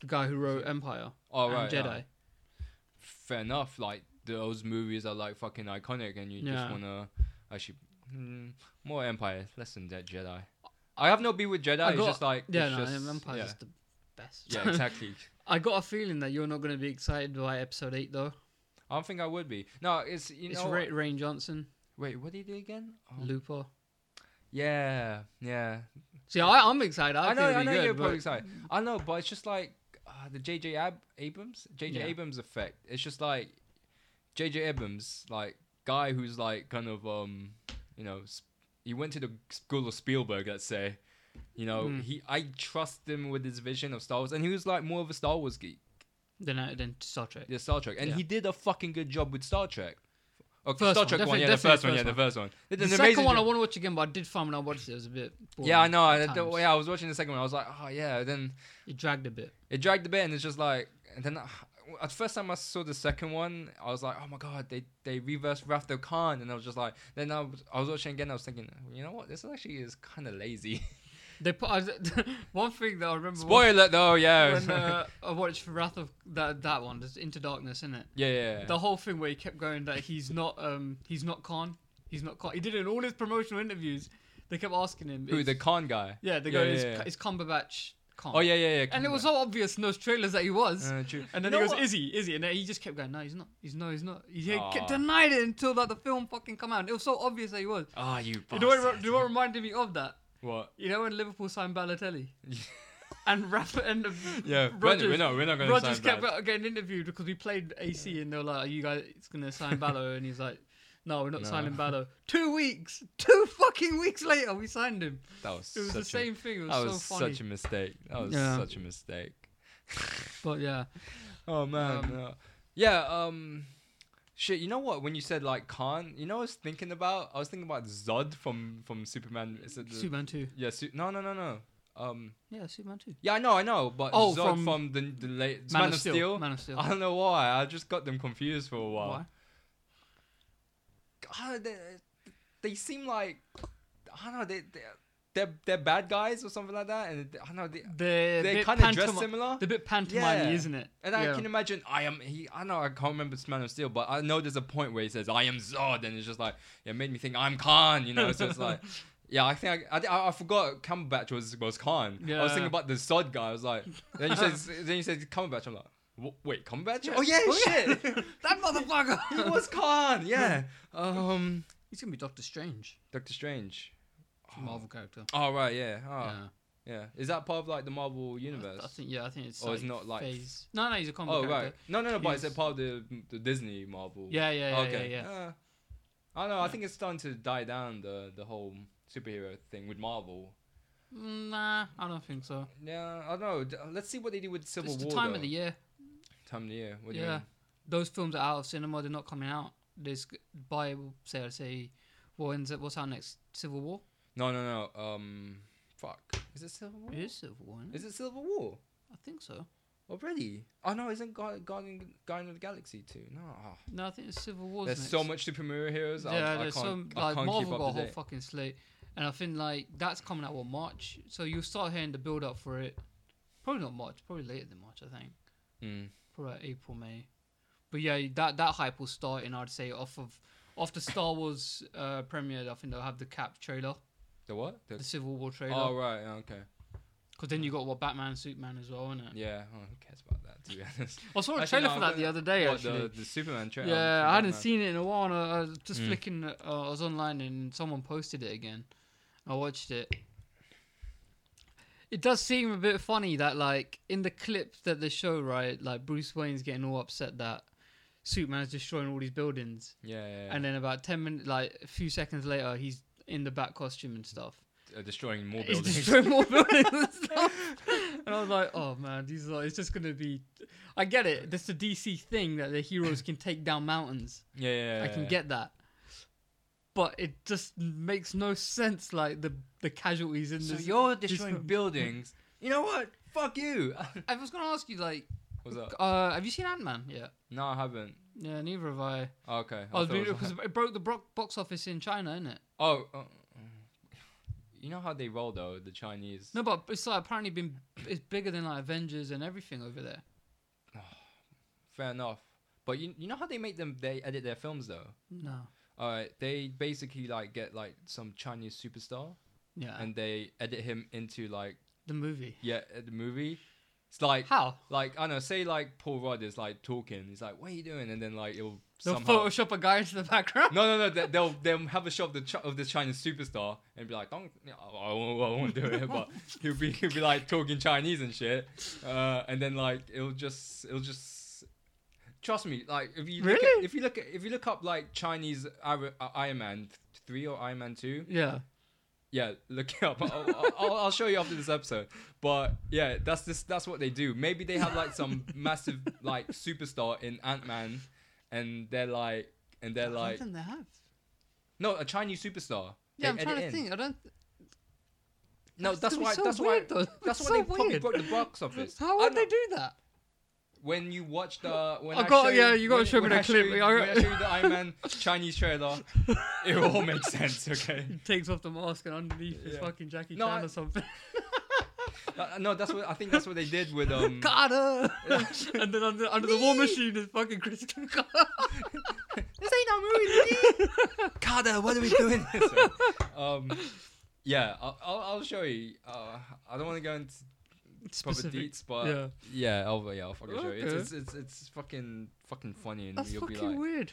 the guy who wrote Empire oh, and right, Jedi. Fair enough. Like those movies are like fucking iconic, and you just wanna actually mm, more Empire, less than that Jedi. I have no beef with Jedi. Got, it's just like yeah, no, just, yeah. the best. Yeah, *laughs* exactly. I got a feeling that you're not going to be excited by episode eight, though. I don't think I would be. No, it's you it's know. It's Rian Johnson. Wait, what did he do again? Oh. Looper. Yeah, yeah. See, I, am excited. I, I know, I know good, you're probably excited. I know, but it's just like uh, the JJ Ab- Abrams, JJ yeah. Abrams effect. It's just like JJ Abrams, like guy who's like kind of um, you know, he went to the school of Spielberg, let's say, you know, mm. he I trust him with his vision of Star Wars, and he was like more of a Star Wars geek than uh, than Star Trek. Yeah, Star Trek, and yeah. he did a fucking good job with Star Trek. Okay, first Star Trek one, one yeah, the first, one, yeah, the first one. The, the second one job. I want to watch again, but I did find when I watched it, it was a bit. yeah, I know. I, the, yeah, I was watching the second one. I was like, oh yeah. Then it dragged a bit. It dragged a bit, and it's just like, and then uh, *sighs* at first time I saw the second one, I was like, oh my god, they they reversed Wrath of Khan, and I was just like, then I was, I was watching again, I was thinking, you know what, this actually is kind of lazy. *laughs* They put I, *laughs* one thing that I remember. Spoiler, watching, no, yeah. When uh, I watched Wrath of that that one, just Into Darkness, isn't it? Yeah, yeah, yeah. The whole thing where he kept going that he's not um he's not Khan, he's not Khan. He did it in all his promotional interviews. They kept asking him. Who the Khan guy? Yeah, they yeah, go. Yeah, yeah, Is, Cumberbatch Khan? Oh yeah, yeah, yeah. And it was so obvious in those trailers that he was. Uh, true. And then you he goes, "Is he? Is he?" And then he just kept going, "No, he's not. He's no, he's not." He denied it until that like, the film fucking come out. It was so obvious that he was. Ah, oh, you. Do You know what, you know what reminded me of that? What? You know when Liverpool signed Balotelli? *laughs* and Rafa and uh, yeah, Rodgers, we're not, we're not going Rodgers kept getting interviewed because we played AC and they were like, "Are you guys going to sign Ballo?" and he's like, "No, we're not no. signing *laughs* Ballo." Two weeks, two fucking weeks later, we signed him. That was it was the same a, thing. It was that so was funny. such a mistake. That was yeah. such a mistake. but yeah, *laughs* oh man, um, yeah. Um, Shit, you know what? When you said like Khan, you know, I was thinking about. I was thinking about Zod from from Superman. Is it the, Superman two. Yeah. Su- no, no, no, no. Um, yeah, Superman two. Yeah, I know, I know, but oh, Zod from, from the the late Man, Man of Steel. Steel. Man of Steel. I don't know why. I just got them confused for a while. Why? God, they, they seem like I don't know. They, they they're they're bad guys or something like that, and I don't know they they're, kind of dressed similar. They're a bit pantomime, yeah. isn't it? And yeah. I can imagine I am. He, I know I can't remember this Man of Steel, but I know there's a point where he says I am Zod, and it's just like it made me think I'm Khan, you know. So it's like. *laughs* Yeah, I think I, I, I forgot Cumberbatch was was Khan. Yeah. I was thinking about the Zod guy. I was like, then you said *laughs* then you said Cumberbatch. I'm like, wait, Cumberbatch? Yeah. Oh yeah, oh, shit, *laughs* that motherfucker. he was Khan. Yeah. Um, he's gonna be Doctor Strange. Doctor Strange. Oh. Marvel character. Oh right, yeah. Oh. yeah. Yeah, is that part of like the Marvel universe? I, I think yeah, I think it's. Or like it's not like. Phase. No, no, he's a comic. Oh character. right, no, no, no, he's... but it part of the the Disney Marvel. Yeah, yeah, yeah, okay. yeah. yeah. Uh, I don't know. Yeah. I think it's starting to die down the the whole superhero thing with Marvel. Nah, I don't think so. Yeah, I don't know. Let's see what they do with Civil it's War. The time though. of the year. Time of the year. What yeah, those films are out of cinema. They're not coming out. This by say I say, what ends up? What's our next Civil War? No, no, no. Um, fuck. Is it Civil War? It is Civil War. Is it Civil War? I think so. Already? Oh no! Isn't Guardian Guardian of the Galaxy too? No. No, I think it's Civil War. There's so much superhero heroes. Yeah, I, I there's some like Marvel got a whole fucking slate, and I think like that's coming out what March, so you'll start hearing the build up for it. Probably not March. Probably later than March, I think. Mm. Probably like April, May. But yeah, that that hype will start, and I'd say off of off the Star Wars uh, premiere. I think they'll have the Cap trailer the what? The, the Civil War trailer. Oh right, okay. Because then you got what Batman, Superman as well, isn't it? Yeah, oh, who cares about that? To be *laughs* honest, I saw a trailer no, for that the other day. What, actually, the, the, Superman trailer. Yeah, I hadn't seen it in a while. And I, I was just mm. flicking. Uh, I was online and someone posted it again. I watched it. It does seem a bit funny that, like, in the clip that they show, right, like Bruce Wayne's getting all upset that Superman's destroying all these buildings. Yeah, yeah, yeah. And then about ten minutes, like a few seconds later, he's in the bat costume and stuff. Uh, destroying more *laughs* buildings. Destroying more *laughs* buildings and stuff. And I was like, oh man, these are, it's just gonna be. I get it. This is a DC thing that the heroes can take down mountains. Yeah, yeah, yeah I can yeah. get that. But it just makes no sense. Like the the casualties in so this. you're destroying this *laughs* buildings. You know what? Fuck you. I was gonna ask you like. What's up? Uh, have you seen Ant Man yet? No, I haven't. Yeah, neither have I. Oh, okay. I oh, because it broke the box office in China, innit? Oh, uh, you know how they roll though, the Chinese. No, but it's like apparently been it's bigger than like Avengers and everything over there. Oh, fair enough, but you you know how they make them they edit their films though. No. All right, they basically like get like some Chinese superstar. Yeah. And they edit him into like the movie. Yeah, uh, the movie. It's like how like I don't know. Say like Paul Rudd is like talking. He's like, "What are you doing?" And then like it'll They'll somehow. Photoshop a guy into the background. No, no, no. They'll they'll have a shot of the of the Chinese superstar and be like, "Don't, I won't, I won't do it." But *laughs* he'll be he'll be like talking Chinese and shit, uh, and then like it'll just it'll just trust me. Like if you really? look at, if you look at, if you look up like Chinese Iron, uh, Iron Man three or Iron Man two, yeah, yeah, look it up. I'll, I'll, I'll, show you after this episode. But yeah, that's this. That's what they do. Maybe they have like some *laughs* massive like superstar in Ant Man and they're like, and they're I like, don't think they have. no, a Chinese superstar. Yeah, I'm trying to in. think. I don't. No, that's why. so that's weird, why. though. That's why they probably broke the box office. How would they do that? When you watch the, oh, when I I got- show yeah, you gotta show me when the clip. I got- when I *laughs* show you the Iron Man Chinese trailer, it all makes sense. Okay. *laughs* Takes off the mask and underneath is fucking Jackie No, Chan I- or something. *laughs* Uh, no, that's what I think. That's what they did with um. *laughs* Carter. and then under, under the war machine is fucking Christian Carter. *laughs* this ain't no movie. Carter, what are we doing? *laughs* so, um, yeah, I'll, I'll, I'll show you. Uh, I don't want to go into proper deets, but yeah, yeah, I'll, yeah, I'll fucking show you. It's, it's, it's it's fucking fucking funny, and That's you'll fucking be like, weird.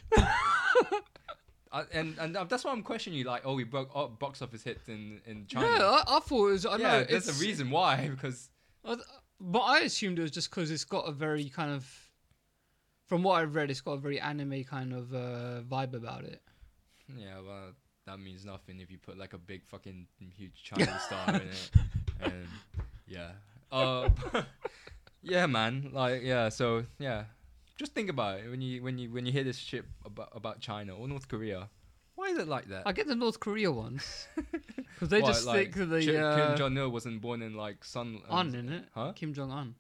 I, and and uh, that's why I'm questioning you. Like, oh, we broke oh, box office hits in in China. No, I, I thought it was. I yeah, know, there's a reason why *laughs* because. I, but I assumed it was just because it's got a very kind of, from what I've read, it's got a very anime kind of uh, vibe about it. Yeah, well, that means nothing if you put like a big fucking huge Chinese *laughs* star in it. And yeah, uh, *laughs* yeah, man. Like, yeah. So yeah, just think about it when you when you when you hear this shit about about China or North Korea. Why is it like that? I get the North Korea ones *laughs* because they what, just like, think that the Kim, uh, Kim Jong Il wasn't born in like Sun um, On, in it? Huh? Kim Jong Un.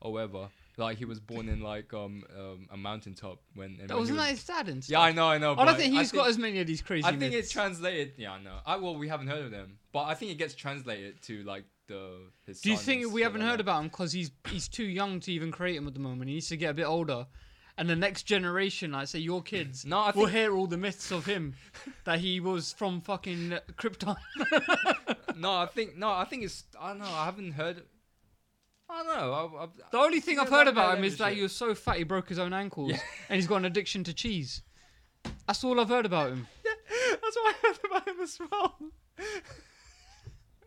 However, like he was born in like um, um a mountaintop when. That wasn't was, that sad and stuff. Yeah, I know, I know. I don't think he's think, got as many of these crazy. I think myths. it's translated. Yeah, I know. I well, we haven't heard of them, but I think it gets translated to like the. His Do you think we haven't heard about him because he's he's too young to even create him at the moment? He needs to get a bit older, and the next generation, like say your kids, No, will hear all the myths of him *laughs* that he was from fucking uh, Krypton. *laughs* No, I think no, I think it's I don't know. I haven't heard. I don't know. I, I, the only thing I've heard about him is that he was so fat he broke his own ankles, and he's got an addiction to cheese. That's all I've heard about him. *laughs* Yeah, That's what I heard about him as well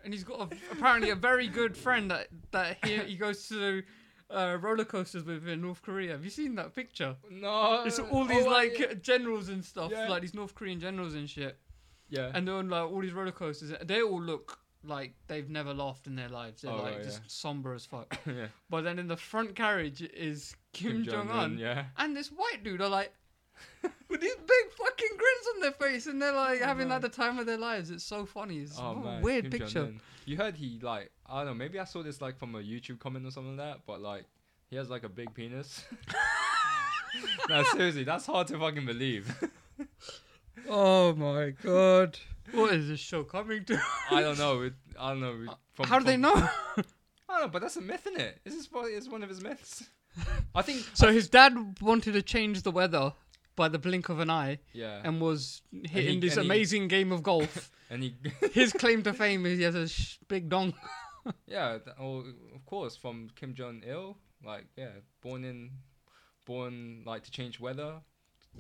and he's got a, apparently a very good friend that that he, he goes to uh, roller coasters with in North Korea. Have you seen that picture? No. It's all oh, these oh, like yeah. generals and stuff, yeah. like these North Korean generals and shit. Yeah. And they're on like all these roller coasters. They all look like they've never laughed in their lives. They're oh, like right, just yeah. somber as fuck. *coughs* yeah. But then in the front carriage is Kim, Kim Jong Un. Yeah. And this white dude are like, *laughs* with these big fucking grins on their face, and they're like oh, having man. like the time of their lives. It's so funny. It's oh, man, weird Kim picture. You heard he like I don't know. Maybe I saw this like from a YouTube comment or something like that. But like he has like a big penis. *laughs* *laughs* no, seriously, that's hard to fucking believe. oh my god. What is this show coming to? I don't know. It, I don't know. Uh, from, How do from, they know? I don't know, but that's a myth, in it? Is this is one of his myths? I think. So I, his dad wanted to change the weather by the blink of an eye yeah. and was hitting and he, this amazing he, game of golf. *laughs* and he *laughs* his claim to fame is he has a sh- big dong. *laughs* yeah, th- well, of course, from Kim Jong Il, like yeah, born in, born like to change weather,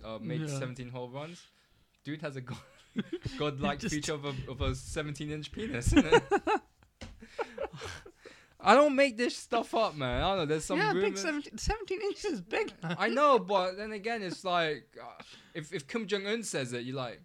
uh, made yeah. 17 hole runs. Dude has a god, godlike feature of a of a 17 inch penis. I don't make this stuff up, man. I don't know. There's some yeah, big 17, 17 inches big. I know, but then again, it's like uh, if if Kim Jong Un says it, you're like,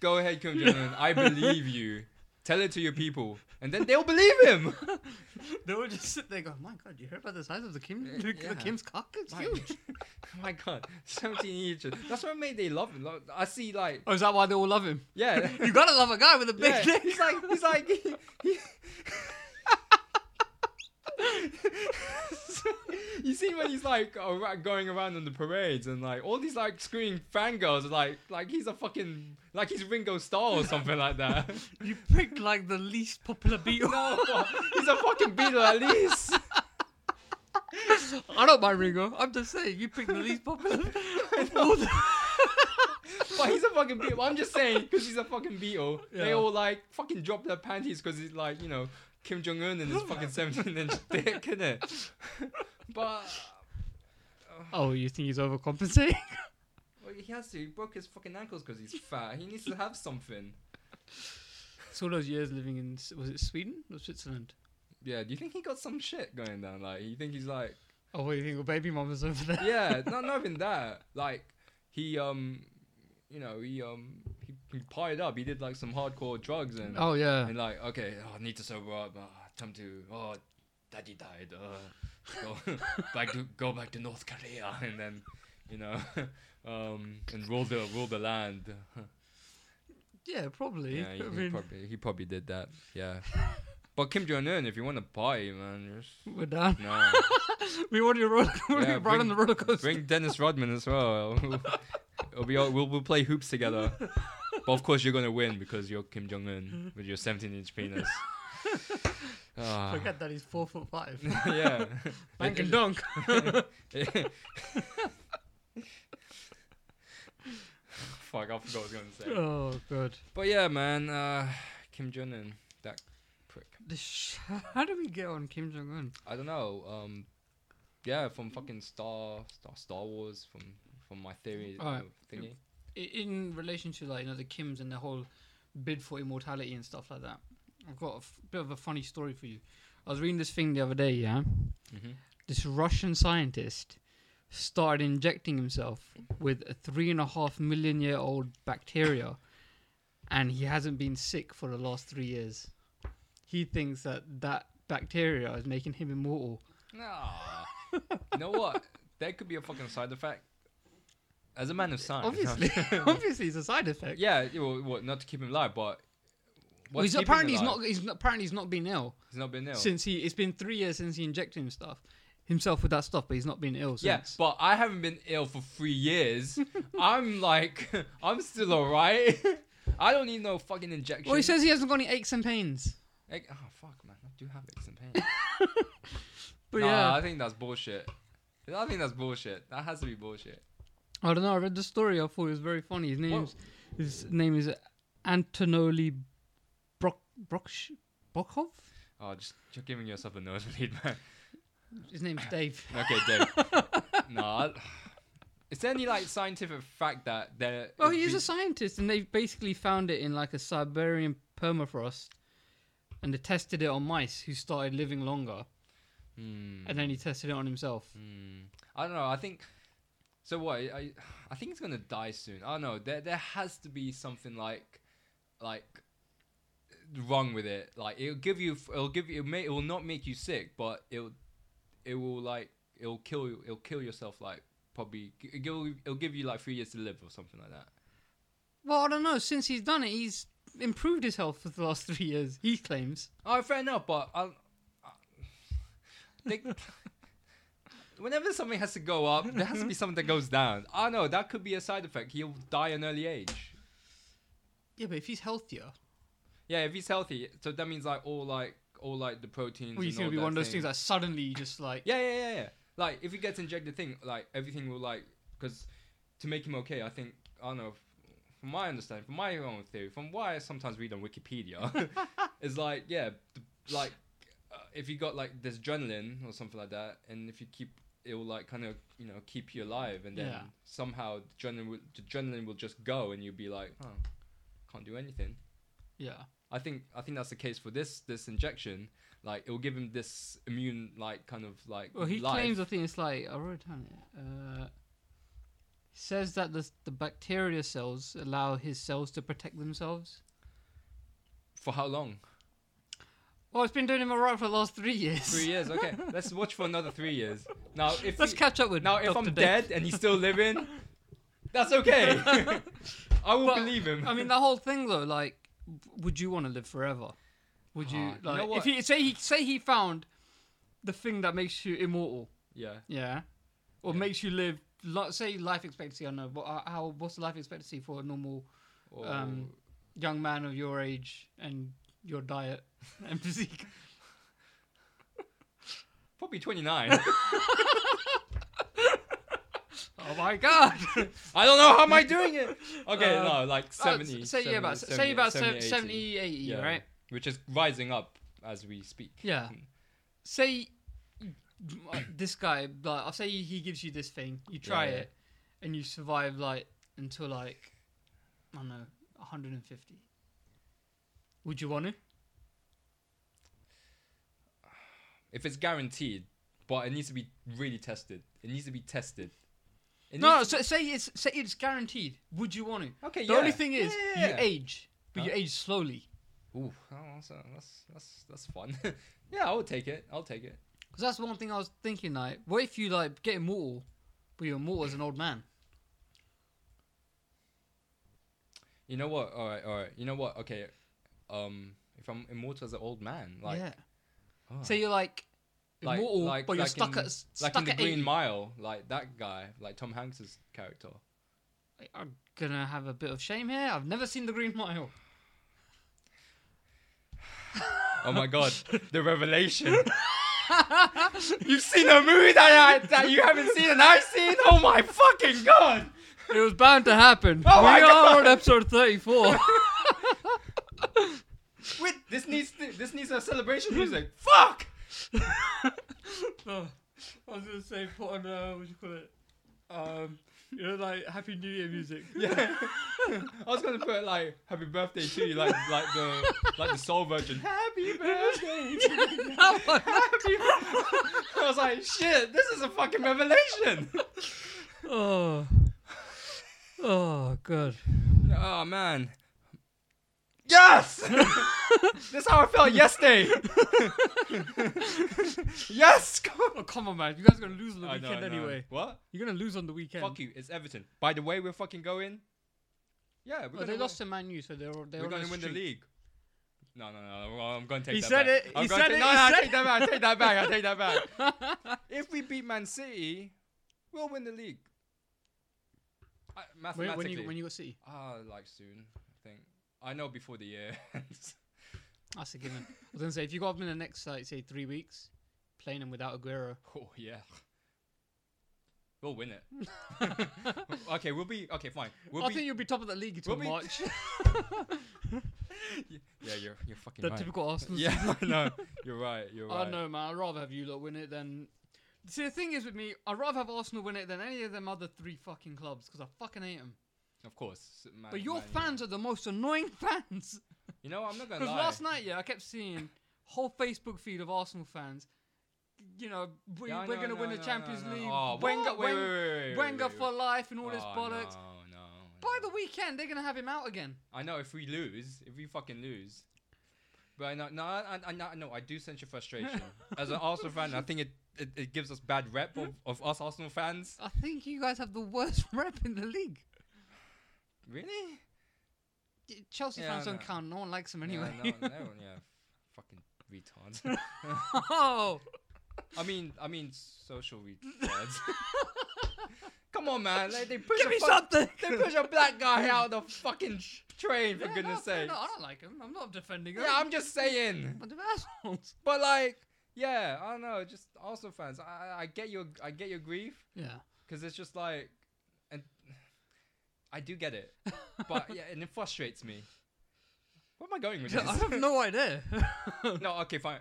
go ahead, Kim Jong Un. I believe you. Tell it to your people, and then they'll believe him. *laughs* they will just sit there, go, "My God, you heard about the size of the Kim? The, yeah. the Kim's cock? It's my, huge. *laughs* my God, seventeen inches. That's what made they love him. I see, like, oh, is that why they all love him? Yeah, *laughs* you gotta love a guy with a big yeah. dick. He's like, he's like, he, he *laughs* you see when he's like going around on the parades and like all these like screaming fangirls are like like he's a fucking like he's Ringo Starr or something like that. *laughs* You picked like the least popular *laughs* Beatle. no, he's a fucking Beatle at least. I don't mind Ringo. I'm just saying you picked the least popular. The... but he's a fucking Beatle. I'm just saying because he's a fucking Beatle. Yeah. They all like fucking drop their panties because it's like you know Kim Jong Un and his fucking 17 inch dick, isn't it? but. *laughs* Oh, you think he's overcompensating? *laughs* well, he has to. He broke his fucking ankles because he's fat. He needs to have something. It's all those years living in was it Sweden or Switzerland? Yeah. Do you think he got some shit going down? Like, you think he's like? Oh, what do you think? Well, baby mama's over there. yeah. Not not even that. Like, he um, you know, he um, he partied up. He did like some hardcore drugs and oh yeah, and like okay, oh, I need to sober up. Uh, time to oh, daddy died. Uh, go *laughs* back to go back to North Korea *laughs* and then you know *laughs* um, and rule the rule the land. yeah, probably. Yeah, he, I mean, probably he probably did that. Yeah. But Kim Jong Un, if you want to party, man, just we're done. No. we want to yeah, ride bring, on the roller coaster. Bring Dennis Rodman as well. It'll be all, we'll, we'll play hoops together but of course, you're gonna win because you're Kim Jong Un mm-hmm. with your 17 inch penis. *laughs* Ah. Forget that he's four foot five. *laughs* yeah, Bank and dunk. Fuck, I forgot what I was gonna say. Oh, good. But yeah, man, uh, Kim Jong Un, that prick. Sh- *laughs* How do we get on Kim Jong Un? I don't know. Um, yeah, from fucking Star Star Star Wars, from from my theory thingy in relation to like you know the Kims and the whole bid for immortality and stuff like that. I've got a f- bit of a funny story for you. I was reading this thing the other day. Yeah, mm-hmm. this Russian scientist started injecting himself with a three and a half million year old bacteria, and he hasn't been sick for the last three years. He thinks that that bacteria is making him immortal. No, you know what? That could be a fucking side effect as a man of science, obviously, *laughs* obviously, it's a side effect. Yeah, well, what, not to keep him alive, but well, he's apparently he's not. He's not, apparently he's not been ill. He's not been ill since he. It's been three years since he injected him stuff himself with that stuff, but he's not been ill. Since. Yeah, but I haven't been ill for three years. *laughs* I'm like, *laughs* I'm still alright. I don't need no fucking injection. Well, he says he hasn't got any aches and pains. Ache- oh fuck, man, I do have aches and pains. but nah, yeah, I think that's bullshit. I think that's bullshit. That has to be bullshit. I don't know. I read the story. I thought it was very funny. His name, his name is Antonoli Brock Oh, just you're giving yourself a nosebleed, *laughs* man. His name's Dave. *laughs* okay, Dave. no, I, is there any like scientific fact that there? Well, he is a scientist, and they basically found it in like a Siberian permafrost, and they tested it on mice who started living longer, mm. and then he tested it on himself. Mm. I don't know. I think so what? I I think it's gonna die soon. I don't know. There there has to be something like like wrong with it. Like it'll give you it'll give you it, may, it will not make you sick, but it'll it will like it'll kill you it'll kill yourself like probably it'll, it'll give you like three years to live or something like that. Well, I don't know. Since he's done it, he's improved his health for the last *laughs* three years. He claims. Oh, fair enough, but I. I whenever something has to go up, there has to be mm-hmm. something that goes down. Oh no, that could be a side effect. He'll die an early age. Yeah, but if he's healthier, Yeah, if he's healthy, so that means like all like all like the proteins. well, he's gonna be one of those things that suddenly just like Yeah, yeah, yeah, yeah. Like if he gets injected, thing like everything will like because to make him okay, I think I don't know. From my understanding, from my own theory, from why I sometimes read on Wikipedia, *laughs* is like yeah, like uh, if you got like this adrenaline or something like that, and if you keep it will like kind of you know keep you alive, and then yeah. somehow the adrenaline, will, the adrenaline will just go, and you'll be like, oh, can't do anything. Yeah. I think I think that's the case for this this injection. Like it will give him this immune like kind of like. Well, he life. claims I think it's like I wrote down it. Uh, says that the the bacteria cells allow his cells to protect themselves. For how long? Well, it's been doing him alright for the last three years. Three years, okay. *laughs* Let's watch for another three years. Now, if let's he, catch up with now, Dr. if I'm dead and he's still living, that's okay. *laughs* I will but, believe him. I mean, the whole thing though, like, would you want to live forever? Would you like you know if he say he say he found the thing that makes you immortal? Yeah, yeah, or yeah. makes you live. Like, say life expectancy. I don't know, but how what's the life expectancy for a normal um, young man of your age and your diet *laughs* and physique. Probably 29. *laughs* oh my god! I don't know how am I doing it. *laughs* Okay, Uh, no, like Uh, 70. say yeah, about say about 70, 70 80, Yeah. right? which is rising up as we speak. Yeah. Hmm. Say uh, this guy, like, I'll say he gives you this thing, you try Yeah, yeah. it, and you survive like until like I don't know, 150. Would you want to? If it's guaranteed, but it needs to be really tested. It needs to be tested. It no, so, say it's say it's guaranteed. Would you want to? Okay, the yeah. only thing is yeah, yeah, you age, but huh? you age slowly. Ooh, oh, that's that's that's, that's fun. *laughs* yeah, I would take it. I'll take it. Because that's one thing I was thinking. Like, what if you like get immortal, but you're immortal as an old man? You know what? All right, all right. You know what? Okay, um if I'm immortal as an old man, like yeah. Oh. So you're like immortal, like, but you're stuck in, at stuck like in at Green 80. Mile, like that guy, like Tom Hanks's character. I'm gonna have a bit of shame here. I've never seen the Green Mile. *sighs* oh my god, *laughs* the revelation! *laughs* You've seen a movie that I, that you haven't seen and I've seen. Oh my fucking god! It was bound to happen. Oh we are god. on episode thirty-four. *laughs* Wait, this needs th- this needs a celebration music. Fuck. *laughs* Oh, I was gonna say put on uh, what do you call it? Um, you know, like Happy New Year music. *laughs* Yeah. *laughs* I was gonna put like Happy Birthday to you, like like the like the soul version. Happy birthday. Happy. Birthday. I was like, shit, this is a fucking revelation. Oh. Oh god. Oh man. Yes! *laughs* That's how I felt yesterday. *laughs* yes! Come on. Oh, come on, man. You guys are going to lose on the I weekend know. anyway. What? You're going to lose on the weekend. Fuck you. It's Everton. By the way, we're fucking going. Yeah, we're Well, they gonna lost to Man U, so they're, they're We're going to win the league. No, no, no. no, I'm going to take He that said back. it, I'm he gonna said it, No, he no, I said take that back. I take that back. I take that back. *laughs* if we beat Man City, we'll win the league. I, when, mathematically. when you when you go see? Ah, like soon. I know before the year ends. *laughs* That's a given. I was gonna say if you got him in the next like say three weeks, playing him without Aguero. Oh yeah. We'll win it. *laughs* okay, we'll be okay. Fine. We'll I be, think you'll be top of the league until we'll *laughs* March. yeah, you're you're fucking. The right. typical Arsenal. Yeah, no, you're right. You're right. I know, man. I'd rather have you lot win it than. See, the thing is with me, I'd rather have Arsenal win it than any of them other three fucking clubs because I fucking hate them. Of course. My, but your my, fans are the most annoying *laughs* fans. You know, I'm not gonna lie. Because last night, yeah, I kept seeing whole Facebook feed of Arsenal fans. You know, we, no, we're going to no, win the Champions League. Oh, Wenger, wait, wait, wait, Wenger for life and all oh, this bollocks. By the weekend, they're going to have him out again. I know. If we lose, if we fucking lose, but I know, no, I, I, no, no, I do sense your frustration. *laughs* As an Arsenal fan, I think it, it, it gives us bad rep of, of us Arsenal fans. I think you guys have the worst *laughs* rep in the league. Really? Chelsea yeah, fans no. don't count. No one likes them anyway. Yeah, no, no, yeah. Fucking retards. oh. I mean, I mean, social retards. *laughs* Come on, man. Like, they push Give a me something. They push a black guy *laughs* out of the fucking train, for yeah, goodness no, sake. No, I don't like him. I'm not defending him. Yeah, I'm just saying. But assholes. But like, yeah, I don't know. Just Arsenal fans, I, I get your, I get your grief. Yeah. Because it's just like I do get it, but *laughs* yeah, and it frustrates me. Where am I going with this? I have no idea. *laughs* no, okay, fine.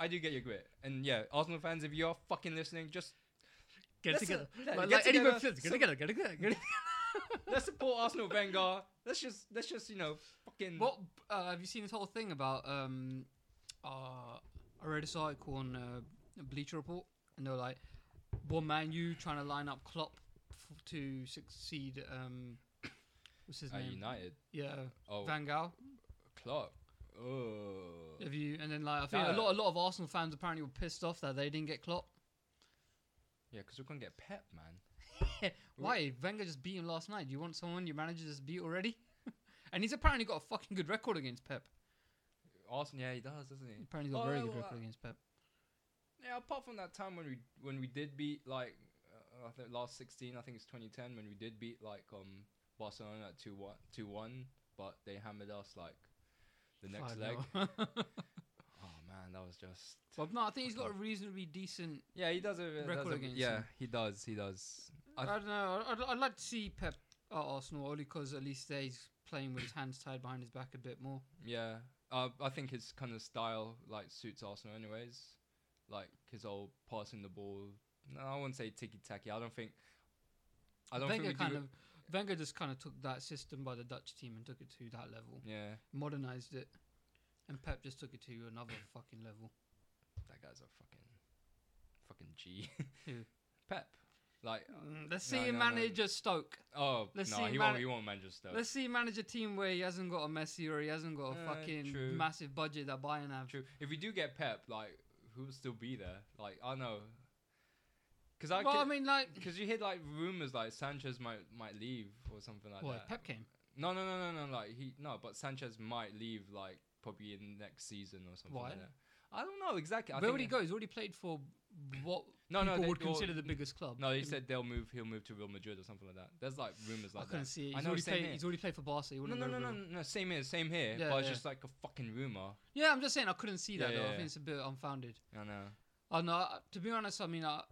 I do get your grit, and yeah, Arsenal fans, if you're fucking listening, just get together. Yeah, like, get together. Get together, get together, *laughs* let's support Arsenal Wenger. Let's just, let's just, you know, fucking. What uh, have you seen this whole thing about? Um, uh, I read this article on uh, Bleacher Report, and they're like, "One man, you trying to line up Klopp to succeed. Um, *coughs* what's his name? United. Yeah. Oh. Van Gaal. Klopp. Oh. Have you? And then like I think a lot, a lot of Arsenal fans apparently were pissed off that they didn't get Klopp. Yeah, because we're gonna get Pep, man. *laughs* Why? Wenger just beat him last night. Do you want someone your manager just beat already? *laughs* and he's apparently got a fucking good record against Pep. Arsenal, yeah, he does, doesn't he? Apparently, he's got a very oh, good record uh, against Pep. Yeah, apart from that time when we when we did beat like I think last 16, I think it's 2010 when we did beat like um Barcelona at 2 1, 2 1 but they hammered us like the next leg. *laughs* *laughs* oh man, that was just. Well, no, I think he's got a reasonably decent. Yeah, he does a record does a, against. Yeah, him. he does. He does. I, I don't know. I'd, I'd, like to see Pep at Arsenal only because at least he's playing with his hands tied behind his back a bit more. Yeah, uh, I think his kind of style like suits Arsenal anyways. Like his old passing the ball no, I wouldn't say tiki-taka. I don't think. I don't Wenger think kind do... of Wenger just kind of took that system by the Dutch team and took it to that level. Yeah. Modernized it, and Pep just took it to another fucking level. That guy's a fucking, fucking G. *laughs* Who? Pep. Like, mm, uh, let's see no, him no, manage no. Stoke. Oh, let's no, see he, won't, he won't manage Stoke. Let's see him manage a team where he hasn't got a Messi or he hasn't got a uh, fucking true. massive budget that Bayern have. True. If we do get Pep, like, who'll still be there? Like, I know because I, well, I mean, like, because you hear like rumors like Sanchez might might leave or something like what, that. Pep came. No, no, no, no, no. Like he no, but Sanchez might leave like probably in next season or something. Why? Like. I don't know exactly. I Where would he go? He's already played for what no, no, they, would consider the biggest club. No, he said they'll move. He'll move to Real Madrid or something like that. There's like rumors like I that. I can see. It. He's I know. Already played, he's already played for Barca. No, no, no, no, no. Same here. Same here. Yeah, but yeah. it's just like a fucking rumor. Yeah, I'm just saying. I couldn't see that yeah, though. I think it's a bit unfounded. I know. I know. To be honest, I mean, I,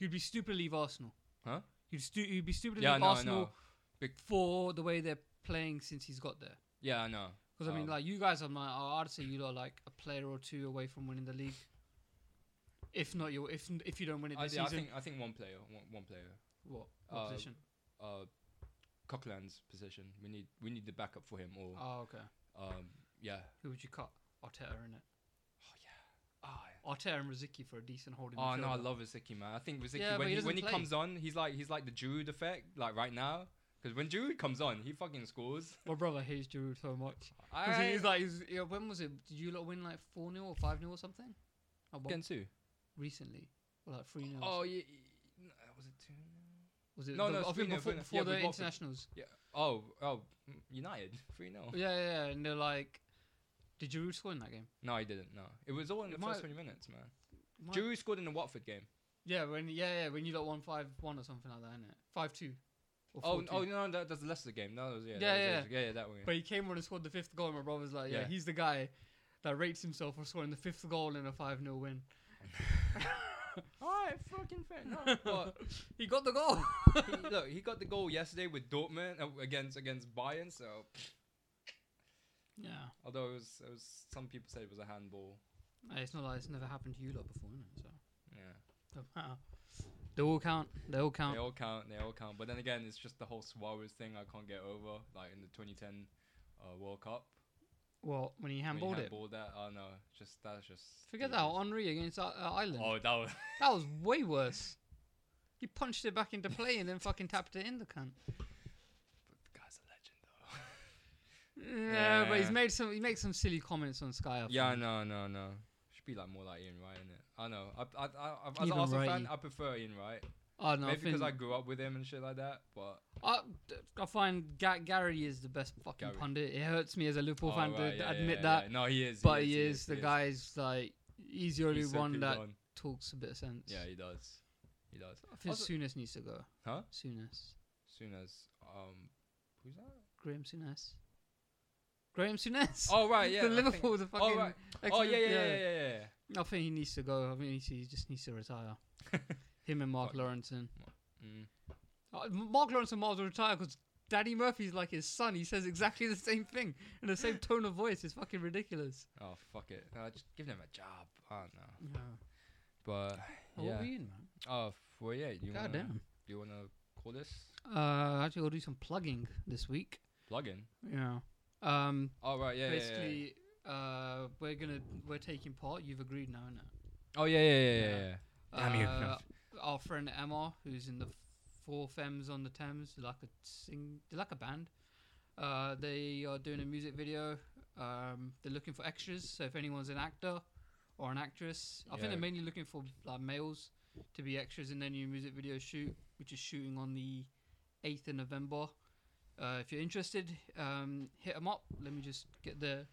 You'd be stupid to leave Arsenal. Huh? You'd, stu- you'd be stupid to yeah, leave no, Arsenal. Be- for the way they're playing since he's got there. Yeah, I know. Because I mean, um, like you guys are my, I'd say you are like a player or two away from winning the league. If not, you if if you don't win it I this I, season, I think I think one player, one, one player. What, what uh, position? Uh, Coquelin's position. We need we need the backup for him. Or oh okay. Um, yeah. Who would you cut? Arteta in it. Arteta and Rosicky for a decent holding. Oh no, I love Rosicky, man. I think Rosicky yeah, when he, he when he comes on, he's like he's like the Giroud effect, like right now. Because when Giroud comes on, he fucking scores. *laughs* My brother hates Giroud so much. Because he's like, he's, you when was it? Did you lot win like 4 0 or 5 0 or something? Again two. Recently. Or like 3 0. Oh, yeah, yeah. Was it 2 Was it? No, the, no, I think before, before yeah, the internationals. Yeah. Oh, oh, United. 3 0. Yeah, yeah. And they're like, did Giroud score in that game? No, he didn't. No, it was all in the first twenty minutes, man. Might, Giroud scored in the Watford game. Yeah, when yeah yeah when you got one five one or something like that, isn't it? Five two. Oh, oh no, that, that's the Leicester game. That was yeah, yeah, that was, yeah. yeah, that one. But he came on and scored the fifth goal. And my brother's like, yeah, yeah, he's the guy that rates himself for scoring the fifth goal in a five 0 win. *laughs* All right, fucking fair. No, but *laughs* he got the goal. he, *laughs* look, he got the goal yesterday with Dortmund uh, against against Bayern. So yeah. Although it was, it was some people said it was a handball. Uh, it's not like it's never happened to you lot before, isn't it? So yeah. They all count. They all count. They all count. They all count. But then again, it's just the whole Suarez thing I can't get over. Like in the 2010 uh, World Cup. Well, when he handballed when he handballed it. That, oh no, just that's just. Forget dangerous. that Henry against uh, uh, Ireland. Oh, that was that was way worse. *laughs* He punched it back into play and then fucking tapped it in the cunt yeah, but he's made some he makes some silly comments on Sky. Yeah, no, no, no. Should be like more like Ian Wright, innit? I know. I, I, I, as an Arsenal fan, I prefer Ian Wright. Oh, no, Maybe I think because I grew up with him and shit like that, but I, I find Ga- Gary is the best fucking Gary. pundit. It hurts me as a Liverpool oh, fan right, to yeah, admit yeah, that. Yeah. No, he is. But he, he is, he is. The he guy's is. like he's the only he's one that on. talks a bit of sense. Yeah, he does. He does. I think also, needs to go. Huh? Souness. Souness. Um, who's that? Graham Souness. Graham Souness. Oh right, *laughs* yeah. the I Liverpool, think... the fucking. Oh, right. oh yeah, yeah, yeah, yeah, yeah, yeah. I think he needs to go. I think he, he just needs to retire. *laughs* Him and Mark Lawrenson. Mm. Uh, Mark Lawrenson might as retire because Danny Murphy's like his son. He says exactly the same thing in the same *laughs* tone of voice. It's fucking ridiculous. Oh fuck it! No, just give them a job. I don't know. No. But yeah. What were you in, man? Oh well, yeah. You God wanna, damn. Do you want to call this? Uh, actually, we'll do some plugging this week. Plugging. Yeah. Um, oh right, yeah. Basically, yeah, yeah. Uh, we're gonna we're taking part. You've agreed now, innit? Oh yeah, yeah, yeah, yeah. yeah. Damn you! Uh, our friend Emma, who's in the Four Femmes on the Thames, like a sing, they like a band. Uh, they are doing a music video. Um, they're looking for extras. So if anyone's an actor or an actress, I think they're mainly looking for like males to be extras in their new music video shoot, which is shooting on the 8th of November. Uh, if you're interested, um, hit them up. Let me just get the.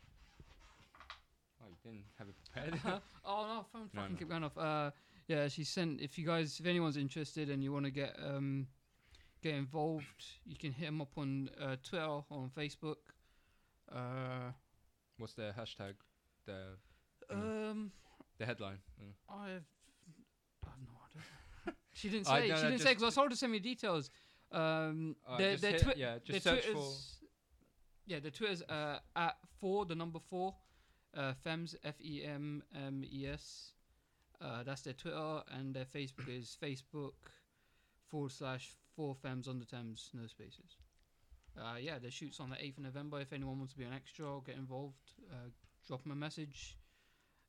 Oh, you didn't have it prepared. *laughs* oh no, phone fucking no, no. going off. Uh, yeah, she sent. If you guys, if anyone's interested and you want to get um, get involved, you can hit them up on uh, Twitter or on Facebook. Uh, What's the hashtag? The mm, um, the headline. Mm. I have, I have no idea. she didn't *laughs* say. I, no, she didn't say because I told her to send me details. Um, uh, their, their hit, twi- yeah, just their search Twitter's, for. Yeah, their Twitter's uh, at four, the number four, uh, Femmes, F E M M E S. Uh, that's their Twitter, and their Facebook is Facebook forward slash four Femmes on the Thames, no spaces. Uh, yeah, their shoot's on the 8th of November. If anyone wants to be an extra or get involved, uh, drop them a message.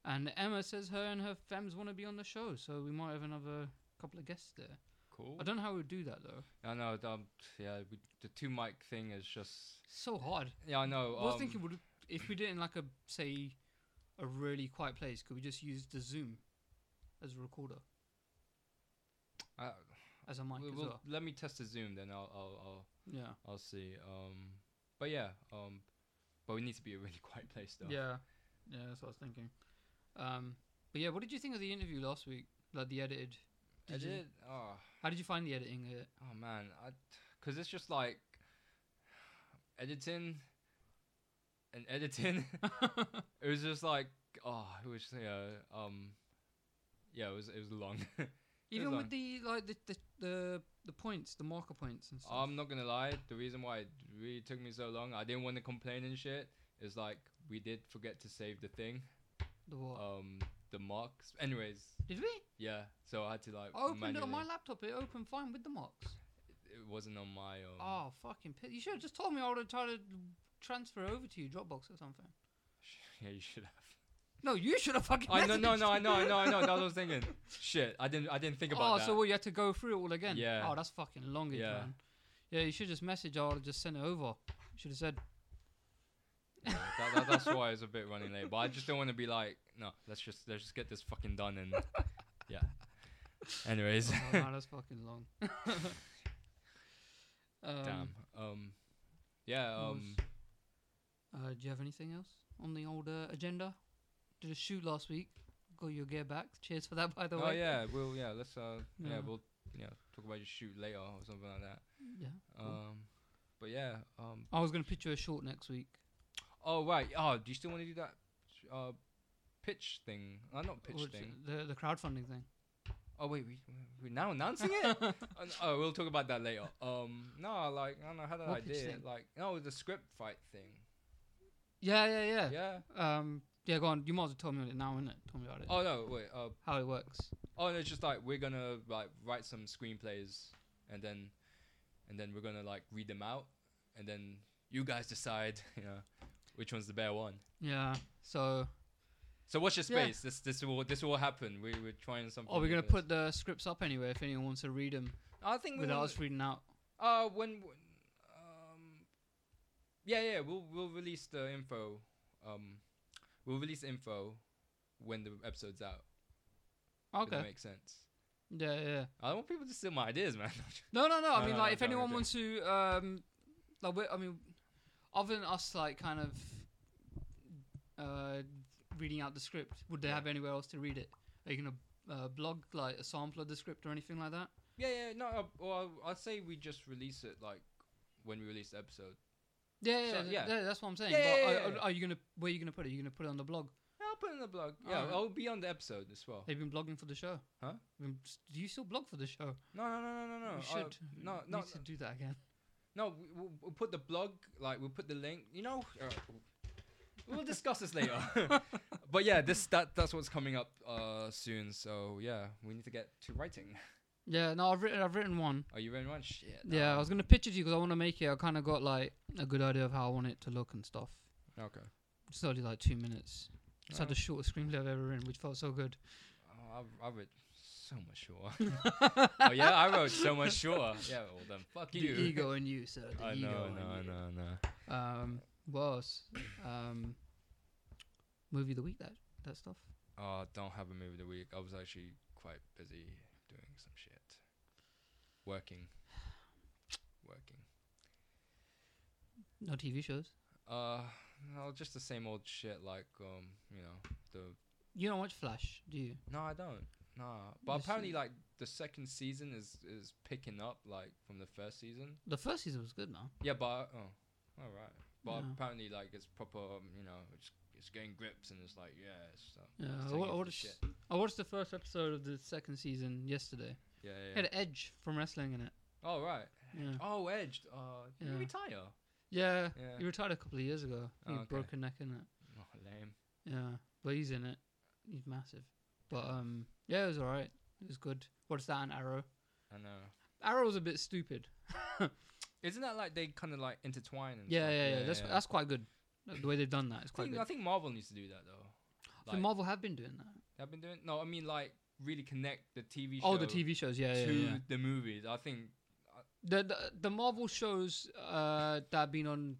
And Emma says her and her Femmes want to be on the show, so we might have another couple of guests there cool. I don't know how we would do that though. I know. Um, yeah, we, the two mic thing is just so hard. Yeah, I know. I was um, thinking, would if we did it in like a say a really quiet place, could we just use the Zoom as a recorder? Uh, as a mic we'll, as well. Let me test the Zoom, then I'll, I'll, I'll yeah, I'll see. Um, but yeah, um, but we need to be a really *laughs* quiet place though. Yeah, yeah, that's what I was thinking. Um, but yeah, what did you think of the interview last week? Like the edited did I you? did. Oh. How did you find the editing? It? Oh man, I, cause it's just like editing and editing. *laughs* it was just like oh, it was you know, um, yeah, it was it was long. *laughs* Even with the like the, the, the the points, the marker points and stuff. I'm not gonna lie, the reason why it really took me so long, I didn't want to complain and shit. Is like we did forget to save the thing. The what? Um, the mocks. Anyways, Did we? yeah. So I had to like. I opened it on my laptop. It opened fine with the mocks. It wasn't on my own. Oh fucking! Piss. You should have just told me. I would have tried to transfer over to you Dropbox or something. *laughs* Yeah, you should have. No, you should have fucking. I know, no, no, I *laughs* know, I know, I know. That's what I was thinking. Shit, I didn't, I didn't think about oh, that. so what, you had to go through it all again? Yeah. Oh, that's fucking long Yeah. man. Yeah, you should just message or just send it over. Should have said, Yeah, that, that, that's why it's a bit running late. But I just don't want to be like no, let's just let's just get this fucking done and *laughs* yeah. Anyways, oh, not as fucking long. *laughs* um, Damn. Um, yeah. Um, uh, do you have anything else on the old uh, agenda? Did a shoot last week. Got your gear back. Cheers for that, by the oh way. Oh yeah, we'll yeah let's uh yeah, yeah we'll yeah talk about your shoot later or something like that. Yeah. Cool. Um, but yeah. Um, I was gonna pitch you a short next week. Oh right. Oh, do you still want to do that? Uh, pitch thing. Uh, not pitch Which, thing. The the crowdfunding thing. Oh wait, we we now announcing it? *laughs* oh, we'll talk about that later. Um, no, like I don't know how that idea. Like no, the script fight thing. Yeah, yeah, yeah. Yeah. Um, yeah. Go on. You might as well tell me it now, innit? Tell me about it. Oh no, wait. Uh, how it works? Oh, no, it's just like we're gonna like write some screenplays, and then, and then we're gonna like read them out, and then you guys decide, *laughs* you know, which one's the better one. Yeah. So so watch your space. Yeah. This this will this will happen. We we're trying something. Oh, we're gonna put the scripts up anyway if anyone wants to read them. I think without will, us reading out. Uh, when, um, yeah, yeah, we'll we'll release the info. Um, we'll release info when the episode's out. Okay, that makes sense. Yeah, yeah. I don't want people to steal my ideas, man. *laughs* no, no, no. I no, mean, no, like, no, if anyone wants to, um, like, I mean, other than us, like, kind of uh, reading out the script? Would they have anywhere else to read it? Are you gonna uh, blog like a sample of the script or anything like that? Yeah, yeah, no. uh, Well, I'd say we just release it like when we release the episode. Yeah, yeah, So, yeah. yeah. that's what I'm saying. Yeah, but yeah, yeah. Are, are you gonna where are you gonna put it? Are you gonna put it on the blog? Yeah, I'll put it in the blog. Yeah, Alright. I'll be on the episode as well. They've been blogging for the show. Huh? Do you still blog for the show? No, no, no, no, no, no. You uh, should. I- no, no, Need to do that again. no. we'll we'll put the blog like we'll put the link. You know, uh, we'll discuss this later. *laughs* but yeah, this that that's what's coming up uh, soon. So yeah, we need to get to writing. Yeah, no, I've written I've written one. Oh, you written one? Shit. no. Yeah, I was gonna pitch it to you because I want to make it. I kind of got like a good idea of how I want it to look and stuff. Okay. It's only like two minutes. It's had the shortest screenplay I've ever written, which felt so good. Oh, I, I wrote so much shorter. *laughs* oh yeah, I wrote so much shorter. Yeah, well then, fuck The you. ego in you, sir. The I ego know, in no, you. no, no. Um, was um, movie of the week. That that stuff. Oh, I don't have a movie of the week. I was actually quite busy doing some shit, working, working. No TV shows. Uh, no, just the same old shit. Like, um, you know, the. You don't watch Flash, do you? No, I don't. Nah, but apparently, like the second season is is picking up, like from the first season. The first season was good, man. Yeah, but oh, all right. But apparently, like it's proper, um, you know, it's it's getting grips, and it's like yeah, it's, uh, yeah. It's I, watched shit. I watched the first episode of the second season yesterday. Yeah, yeah. It had Edge from wrestling in it. Oh right. Yeah. Oh Edge. Uh, did yeah. he retire? Yeah, yeah, he retired a couple of years ago. He oh, okay. broke a neck in it. Oh, lame. Yeah, but he's in it. He's massive. But um, yeah, it was alright. It was good. What's that? An arrow. I know. Arrow was a bit stupid. *laughs* Isn't that like they kind of like intertwine? And yeah, stuff? yeah, yeah, That's that's quite good. The way they've done that is I think, good. I think Marvel needs to do that though. I think Marvel have been doing that. they've been doing. No, I mean like really connect the TV. show oh, the TV shows. Yeah, yeah, yeah. the movies. I think uh, The, the the Marvel shows uh, that have been on.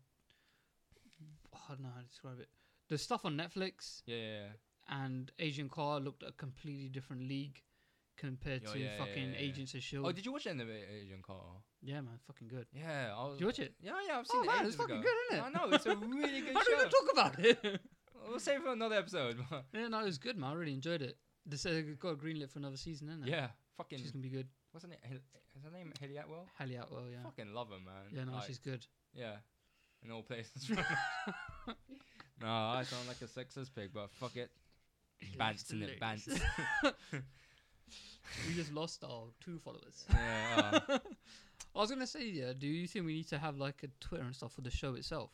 I don't know how to describe it. The stuff on Netflix yeah, yeah, yeah. and Agent Carter looked a completely different league compared oh, to yeah, fucking yeah, yeah. Agents of Shield. Oh, did you watch End of Agent Carter? Yeah, man, fucking good. Yeah, I was, did you watch it? Yeah, yeah, I've oh, seen oh, it. Man, it's fucking ago. good, isn't it? I know it's a really *laughs* good. How show. do we talk about it? *laughs* we'll save it for another episode. *laughs* yeah, no, it was good, man. I really enjoyed it. They said they got greenlit for another season, didn't it? Yeah, fucking. She's gonna be good. Wasn't it? Is her name Hayley Atwell? Hayley Atwell, yeah. Fucking love her, man. Yeah, no, like, she's good. Yeah, in all places. no, I sound like a sexist pig, but fuck it. Bants in it, bants we just lost our two followers. Yeah. Uh. *laughs* I was gonna say, yeah. Do you think we need to have like a Twitter and stuff for the show itself,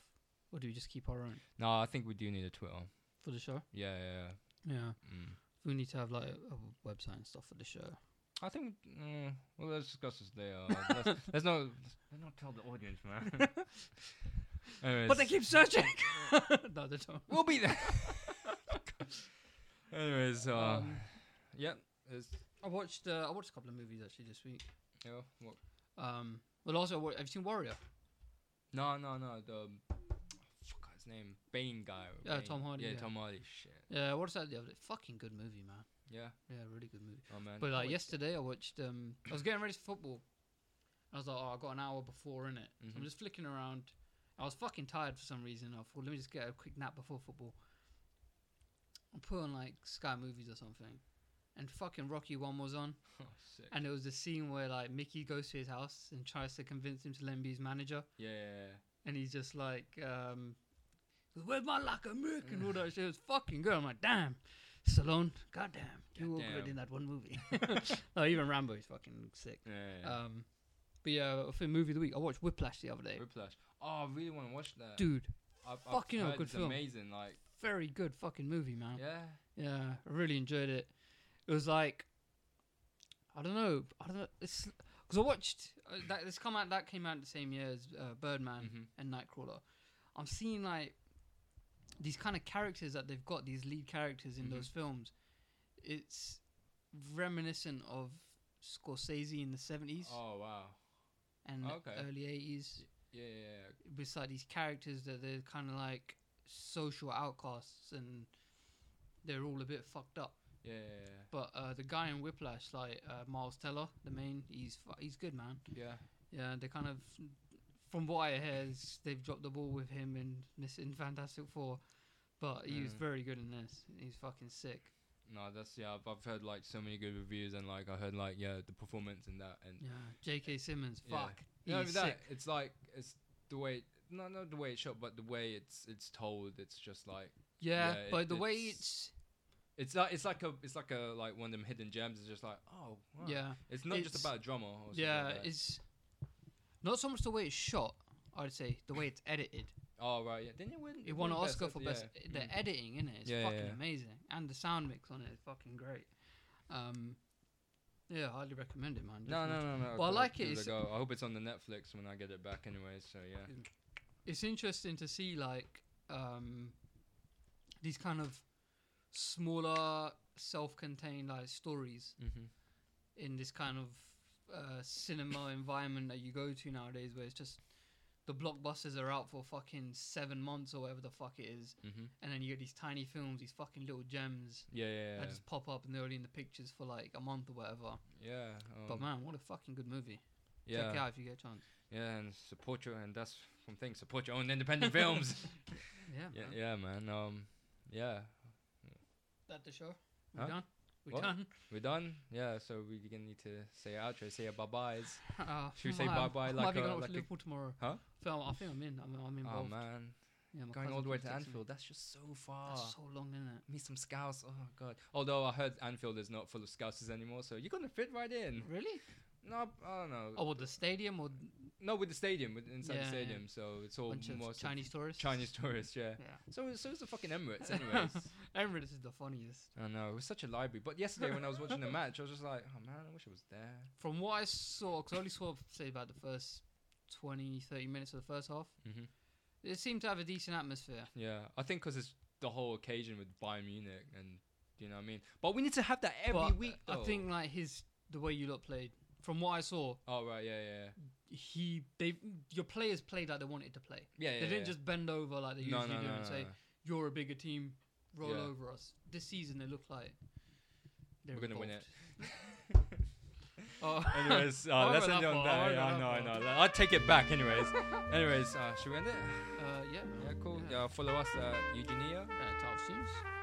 or do we just keep our own No, I think we do need a Twitter. for the show? Yeah, yeah, Yeah, yeah. Mm. we need to have like a, a website and stuff for the show. I think. Mm, well, let's discuss this later. *laughs* let's, let's not. Let's not tell the audience, man. *laughs* Anyways, But they keep searching. no, they don't. we'll be there. Anyways, uh, Um, yeah. I watched uh, I watched a couple of movies actually this week. Yeah. What? Um. Well, also, have you seen Warrior? No, no, no. The fuck his name, Bane guy. Yeah, Bane. Tom Hardy, Yeah, yeah. Tom Hardy. Shit. Yeah, what's that the other day? Fucking good movie, man. Yeah. Yeah, really good movie. Oh man. But like yesterday, I watched. Um, I was getting ready for football. I was like, oh, I got an hour before in it. So I'm mm-hmm. just flicking around. I was fucking tired for some reason. I thought, let me just get a quick nap before football. I put on like Sky Movies or something, and fucking Rocky One was on, *laughs* oh, and it was the scene where like Mickey goes to his house and tries to convince him to let him be his manager. Yeah, and he's just like, um, "Where's my like American?" and All *laughs* that shit it was fucking good. I'm like, damn. Stallone, goddamn, God you were good in that one movie. no, *laughs* oh, even Rambo is fucking sick. Yeah, yeah. Um, but yeah, for movie of the week, I watched Whiplash the other day. Whiplash. Oh, I really want to watch that. Dude, I've, fucking I've good film. Amazing, like very good fucking movie, man. Yeah. Yeah, I really enjoyed it it was like I don't know. I don't know. Because I watched uh, that. This come out that came out the same year as uh, Birdman mm-hmm. and Nightcrawler. I'm seeing like these kind of characters that they've got these lead characters in mm-hmm. those films. It's reminiscent of Scorsese in the 70s. Oh wow. And oh, okay. early 80s. Yeah, yeah, yeah. Beside these characters that they're kind of like social outcasts and they're all a bit fucked up. Yeah, yeah, yeah. But uh, the guy in Whiplash, like uh, Miles Teller, the mm. main, he's he's good, man. Yeah. Yeah, they kind of, from what I hear, they've dropped the ball with him in in Fantastic Four, but he was mm. very good in this. He's fucking sick. No, that's yeah. I've, I've heard like so many good reviews, and like I heard like yeah, the performance and that, and Yeah, J.K. Simmons, Yeah. fuck, Yeah, he's that sick. it's like it's the way not not the way it's shot, but the way it's it's told. It's just like Yeah, yeah, but it- the way it's- it's it's like it's like a it's like a like one of them hidden gems. It's just like oh wow. yeah. It's not just about a drummer. Or something yeah, like it's not so much the way it's shot. I'd say the way it's edited. oh right, yeah. Didn't you win? It won an Oscar for best. Yeah. The Mm. editing in it is Yeah, fucking yeah. amazing, and the sound mix on it is fucking great. Um, yeah, highly recommend it, man. No, no, no, no. Well, I like it, go. I hope it's on the Netflix when I get it back, anyway. So yeah. It's interesting to see like um, these kind of smaller self-contained like stories mm-hmm. in this kind of uh, cinema *laughs* environment that you go to nowadays where it's just the blockbusters are out for fucking seven months or whatever the fuck it is. Mm-hmm. and then you get these tiny films these fucking little gems Yeah, yeah, that just pop up and they're only in the pictures for like a month or whatever yeah, but um, man what a fucking good movie yeah, check it out if you get a chance yeah, and support your and that's one thing support your own independent films. *laughs* yeah, *laughs* yeah, man. yeah, man. Um, yeah, that the show? We huh? done? We what? done? We done? Yeah. So we gonna need to say outro, say our bye byes. Uh, *laughs* ah, Should we say bye bye like, a, like Liverpool a... tomorrow? Huh? So I think I'm in. I'm, I'm oh, involved. Oh man. Yeah, going all the way to Anfield. That's just so far. That's so long, isn't it? Meet some scouts. Oh god. Although I heard Anfield is not full of scousers anymore, so you're gonna fit right in. Really? No, I don't know. Oh, with the stadium or no, with the stadium, with inside yeah, the stadium. Yeah. So it's all more Chinese tourists. Chinese tourists, yeah. yeah. So so it's the fucking Emirates, *laughs* anyways. I remember this is the funniest. I know it was such a library. But yesterday when I was watching the *laughs* match, I was just like, oh man, I wish I was there. From what I saw, because I only saw say about the first 20, 30 minutes of the first half. Mm-hmm. It seemed to have a decent atmosphere. Yeah, I think because it's the whole occasion with Bayern Munich, and you know what I mean. But we need to have that every but week. Though. I think like his the way you lot played, from what I saw. Oh right, yeah, yeah. He they your players played like they wanted to play. Yeah, yeah. They didn't yeah. just bend over like they usually no, no, do no, and say you're a bigger team roll yeah. over us. This season, they look like they're going to win it. *laughs* oh. *laughs* Anyways, uh, let's end on that. Yeah, I know, I know. I'll take it back, anyways. anyways, uh, should we end it? Uh, yeah. Yeah, cool. Yeah. Uh, follow us uh, Eugenia. Talk soon.